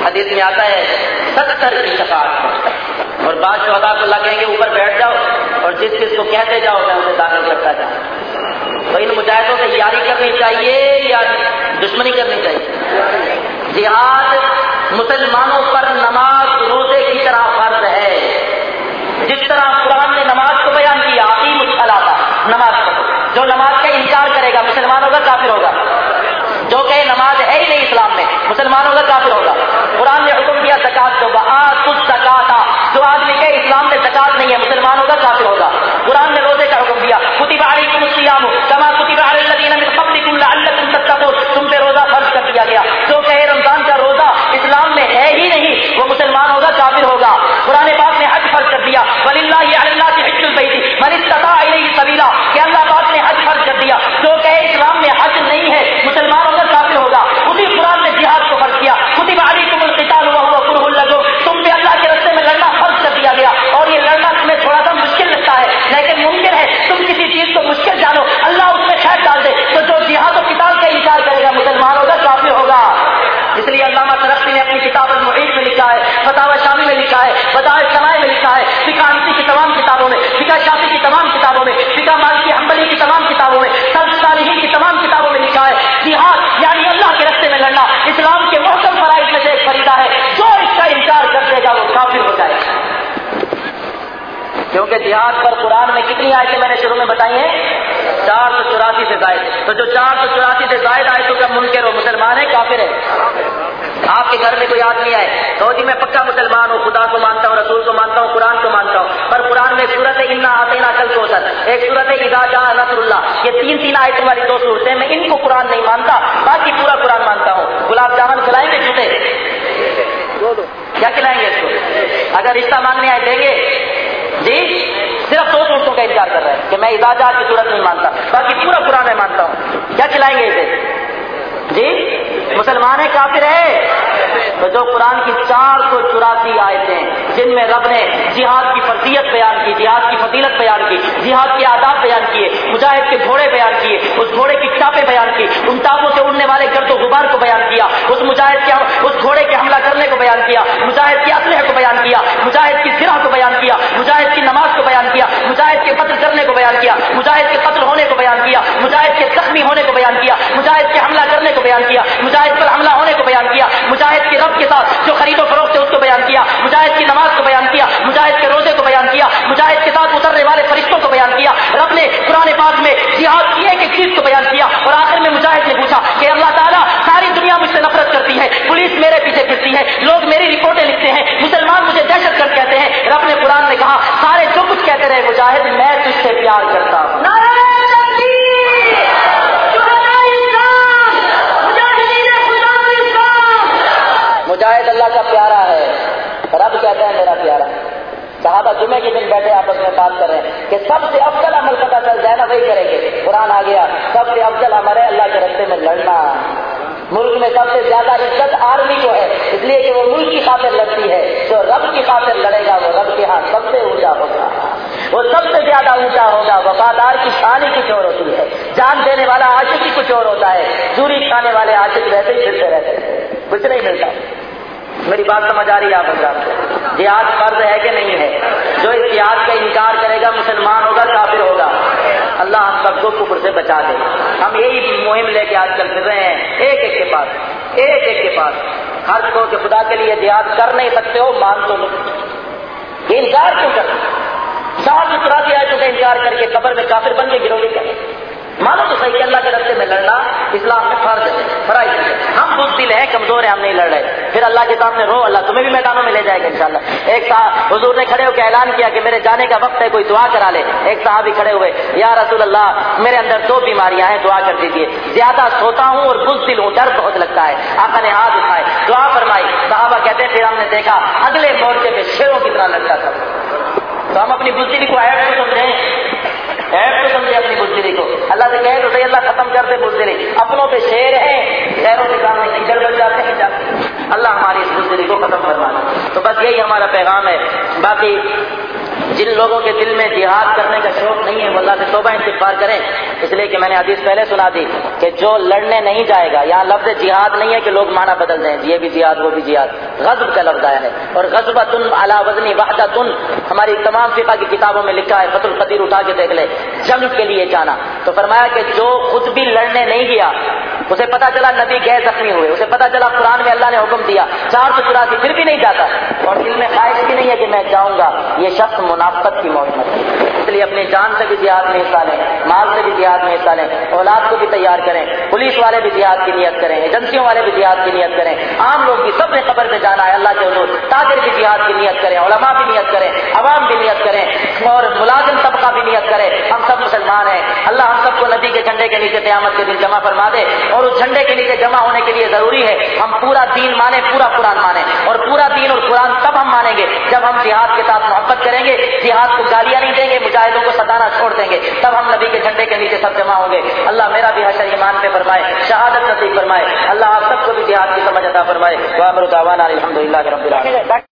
حدیث میں آتا ہے ستر کی شفاعت اور بعض شہدا کو اللہ کہیں گے، اوپر بیٹھ جاؤ اور جس جس کو کہتے جاؤ، میں اسے داخل کرتا جاؤں۔ تو ان مجاہدوں سے یاری کرنی چاہیے یا دشمنی کرنی چاہیے؟ جہاد مسلمانوں پر نماز روزے کی طرح فرض ہے۔ جس طرح قرآن نے نماز کو بیان کیا عقیم الصلاح نماز پڑھو۔ جو نماز کا انکار کرے گا، مسلمانوں کا کافر ہوگا۔ جو کہ نماز ہے ہی نہیں اسلام میں، مسلمانوں کا کافر ہوگا۔ قرآن نے حکم دیا زکات کو زکات جو آدمی کہ اسلام میں زکات نہیں ہے، مسلمانوں کا کافر ہوگا۔ قرآن نے روزے کا حکم دیا۔ کتب علیکم الصیام کما کتب علی الذین من قبلکم لعلکم تتقون۔ تم پہ روزہ فرض کر دیا گیا۔ جو کہ رمضان کا روزہ اسلام میں ہے ہی نہیں، وہ مسلمان ہوگا کافر ہوگا۔ قرآن پاک نے حج فرض کر دیا. وللہ یہ اللہ کی حج البیت من استطاع الیہ سبیلا، کہ اللہ پاک نے حج فرض کر دیا. جو کہ اسلام میں حج نہیں ہے، مسلمانوں کا کافر ہوگا. اسی قرآن نے جہاد کو فرض کیا. خود باری تم جہاد پر قرآن میں کتنی آیتیں میں نے شروع میں بتائی ہیں؟ چار سو چوراسی سے زائد تو جو چار سو چوراسی سے زائد آئے تو کیا منکر ہو مسلمان ہے کافر ہے آپ کے گھر میں کوئی آدمی ہے تو جی میں پکا مسلمان ہوں، خدا کو مانتا ہوں، رسول کو مانتا ہوں، قرآن کو مانتا ہوں، پر قرآن میں صورت انا آتے کل کو سر ایک صورت ادا جا نصر اللہ۔ یہ تین تین آیتوں والی دو صورتیں میں ان کو قرآن نہیں مانتا، باقی پورا قرآن مانتا ہوں۔ گلاب جامن کھلائیں گے جوتے؟ کیا کھلائیں گے اس کو؟ اگر رشتہ مانگنے آئے دیں گے جی؟ صرف دو صورتوں کا انکار کر رہا ہے کہ میں اجازت کی صورت نہیں مانتا، باقی پورا پرانا میں مانتا ہوں۔ کیا کھلائیں گے اسے؟ جی؟ مسلمان ہے کافر ہے تو جو قرآن کی چار سو چوراسی آئے تھے جن میں رب نے جہاد کی فرضیت بیان کی، جہاد کی فضیلت بیان کی، جہاد کے آداب بیان کیے، مجاہد کے گھوڑے بیان کیے، اس گھوڑے کی چاپیں بیان کی، ان ٹاپوں سے اڑنے والے گرد و غبار کو بیان کیا، اس مجاہد کے اس گھوڑے کے حملہ کرنے کو بیان کیا، مجاہد کے اسلحے کو بیان کیا، مجاہد کی سرح کو بیان کیا، مجاہد کی نماز کو بیان کیا، مجاہد کے قتل کرنے کو بیان کیا، مجاہد کے قتل ہونے کو بیان کیا، مجاہد کے زخمی ہونے کو بیان کیا، مجاہد کے حملہ کرنے کو بیان کیا، مجاہد مجاہد پر حملہ ہونے کو بیان کیا، مجاہد کے رب کے ساتھ جو خرید و فروخت ہے اس کو بیان کیا، مجاہد کی نماز کو بیان کیا، مجاہد کے روزے کو بیان کیا، مجاہد کے ساتھ اترنے والے فرشتوں کو بیان کیا، رب نے قرآن پاک میں جہاد کی ایک ایک چیز کو بیان کیا اور آخر میں مجاہد نے پوچھا کہ اللہ تعالیٰ ساری دنیا مجھ سے نفرت کرتی ہے، پولیس میرے پیچھے پھرتی ہے، لوگ میری رپورٹیں لکھتے ہیں، مسلمان مجھے دہشت گرد کہتے ہیں۔ رب نے قرآن نے کہا، سارے جو کچھ کہتے رہے مجاہد، میں تجھ سے پیار کرتا ہوں۔ مجاہد اللہ کا پیارا ہے۔ رب کہتا ہے میرا پیارا۔ صحابہ جمعے کے دن بیٹھے آپس میں بات کر رہے ہیں کہ سب سے افضل عمل پتا چل جائے نا وہی کریں گے۔ قرآن آ گیا، سب سے افضل عمل ہے اللہ کے رستے میں لڑنا۔ ملک میں سب سے زیادہ عزت آرمی کو ہے، اس لیے کہ وہ ملک کی خاطر لڑتی ہے۔ جو رب کی خاطر لڑے گا، وہ رب کے ہاں سب سے اونچا ہوگا۔ وہ سب سے زیادہ اونچا ہوگا۔ وفادار کی شان ہی کچھ اور ہوتی ہے۔ جان دینے والا عاشق ہی کچھ اور ہوتا ہے۔ چوری کھانے والے عاشق رہتے ہی پھرتے رہتے کچھ نہیں ملتا۔ میری بات سمجھ آ رہی ہے آپ حضرات؟ جہاد فرض ہے کہ نہیں ہے؟ جو اس جہاد کا انکار کرے گا، مسلمان ہوگا، کافر ہوگا۔ اللہ ہم سب کو کفر سے بچا دے۔ ہم یہی مہم لے کے آج کل پھر رہے ہیں۔ ایک ایک کے پاس، ایک ایک کے پاس۔ ہر کو کہ خدا کے لیے جہاد کر نہیں سکتے ہو، مان تو یہ انکار کیوں کر صاف ستھرا دیا جو کہ انکار کر کے قبر میں کافر بن کے گروگی کریں مانو تو صحیح اللہ کے رستے میں لڑنا اسلام میں فرض ہے، فرائض ہے۔ ہم بز دل ہیں، کمزور ہیں، ہم نہیں لڑ رہے۔ پھر اللہ کے سامنے رو، اللہ تمہیں بھی میدانوں میں لے جائے گا انشاءاللہ۔ ایک صاحب، حضور نے کھڑے ہو کے اعلان کیا کہ میرے جانے کا وقت ہے، کوئی دعا کرا لے۔ ایک صاحب ہی کھڑے ہوئے، یا رسول اللہ، میرے اندر دو بیماریاں ہیں، دعا کر دیجیے زیادہ سوتا ہوں اور بز دل ہوں، ڈر بہت لگتا ہے۔ آقا نے ہاتھ اٹھائے، دعا فرمائی۔ صحابہ کہتے ہیں، پھر ہم نے دیکھا، اگلے مورچے میں شیروں کی طرح لگتا تھا۔ تو ہم اپنی بزدلی کو ایڈ کو سمجھیں ایڈ تو سمجھے اپنی بزدلی کو۔ اللہ سے کہے تو صحیح اللہ ختم کر دے بزدلی اپنوں پہ شیر ہیں شہروں کے سامنے کدھر بن جاتے ہیں، جاتے اللہ ہماری اس بزدلی کو ختم کروانا تو بس یہی ہمارا پیغام ہے۔ باقی جن لوگوں کے دل میں جہاد کرنے کا شوق نہیں ہے، وہ اللہ سے توبہ استغفار کریں۔ اس لیے کہ میں نے حدیث پہلے سنا دی کہ جو لڑنے نہیں جائے گا یہاں لفظ جہاد نہیں ہے کہ لوگ معنی بدل دیں، یہ بھی جہاد، وہ بھی جہاد۔ غزب کا لفظ آیا ہے۔ اور غزب تن اعلیٰ وزنی وحدہ تن ہماری تمام فقہ کی کتابوں میں لکھا ہے فت القدیر اٹھا کے دیکھ لے، جنگ کے لیے جانا۔ تو فرمایا کہ جو خود بھی لڑنے نہیں گیا، اسے پتا چلا نبی گئے زخمی ہوئے، اسے پتا چلا قرآن میں اللہ نے حکم دیا، چار سو چوراسی پھر بھی نہیں جاتا۔ اور دل میں خواہش بھی نہیں ہے کہ میں جاؤں گا، یہ شخص منافقت کی موت میں اس لیے اپنی جان سے بھی جہاد میں حصہ لیں، مال سے بھی جہاد میں حصہ لیں، اولاد کو بھی تیار کریں، پولیس والے بھی جہاد کی نیت کریں، ایجنسیوں والے بھی جہاد کی نیت کریں۔ عام لوگ بھی سب نے قبر میں جانا ہے، اللہ کے حضور۔ تاجر بھی جہاد کی نیت کریں، علماء بھی نیت کریں، عوام بھی نیت کریں، اور ملازم طبقہ بھی نیت کرے۔ ہم سب مسلمان ہیں۔ اللہ ہم سب کو نبی کے جھنڈے کے نیچے قیامت کے دن جمع فرما دے۔ اور اس جھنڈے کے نیچے جمع ہونے کے لیے ضروری ہے، ہم پورا دین مانیں، پورا قرآن مانیں۔ اور پورا دین اور قرآن تب ہم مانیں گے جب ہم جہاد کے ساتھ محبت کریں گے۔ جہاد کو گالیاں نہیں دیں گے، مجاہدوں کو ستانا چھوڑ دیں گے۔ تب ہم نبی کے جھنڈے کے نیچے سب جمع ہوں گے۔ اللہ میرا بھی حشر ایمان پہ فرمائے، شہادت نصیب فرمائے۔ اللہ آپ سب کو بھی جہاد کی سمجھ عطا فرمائے۔ الحمد للہ رب العالمین۔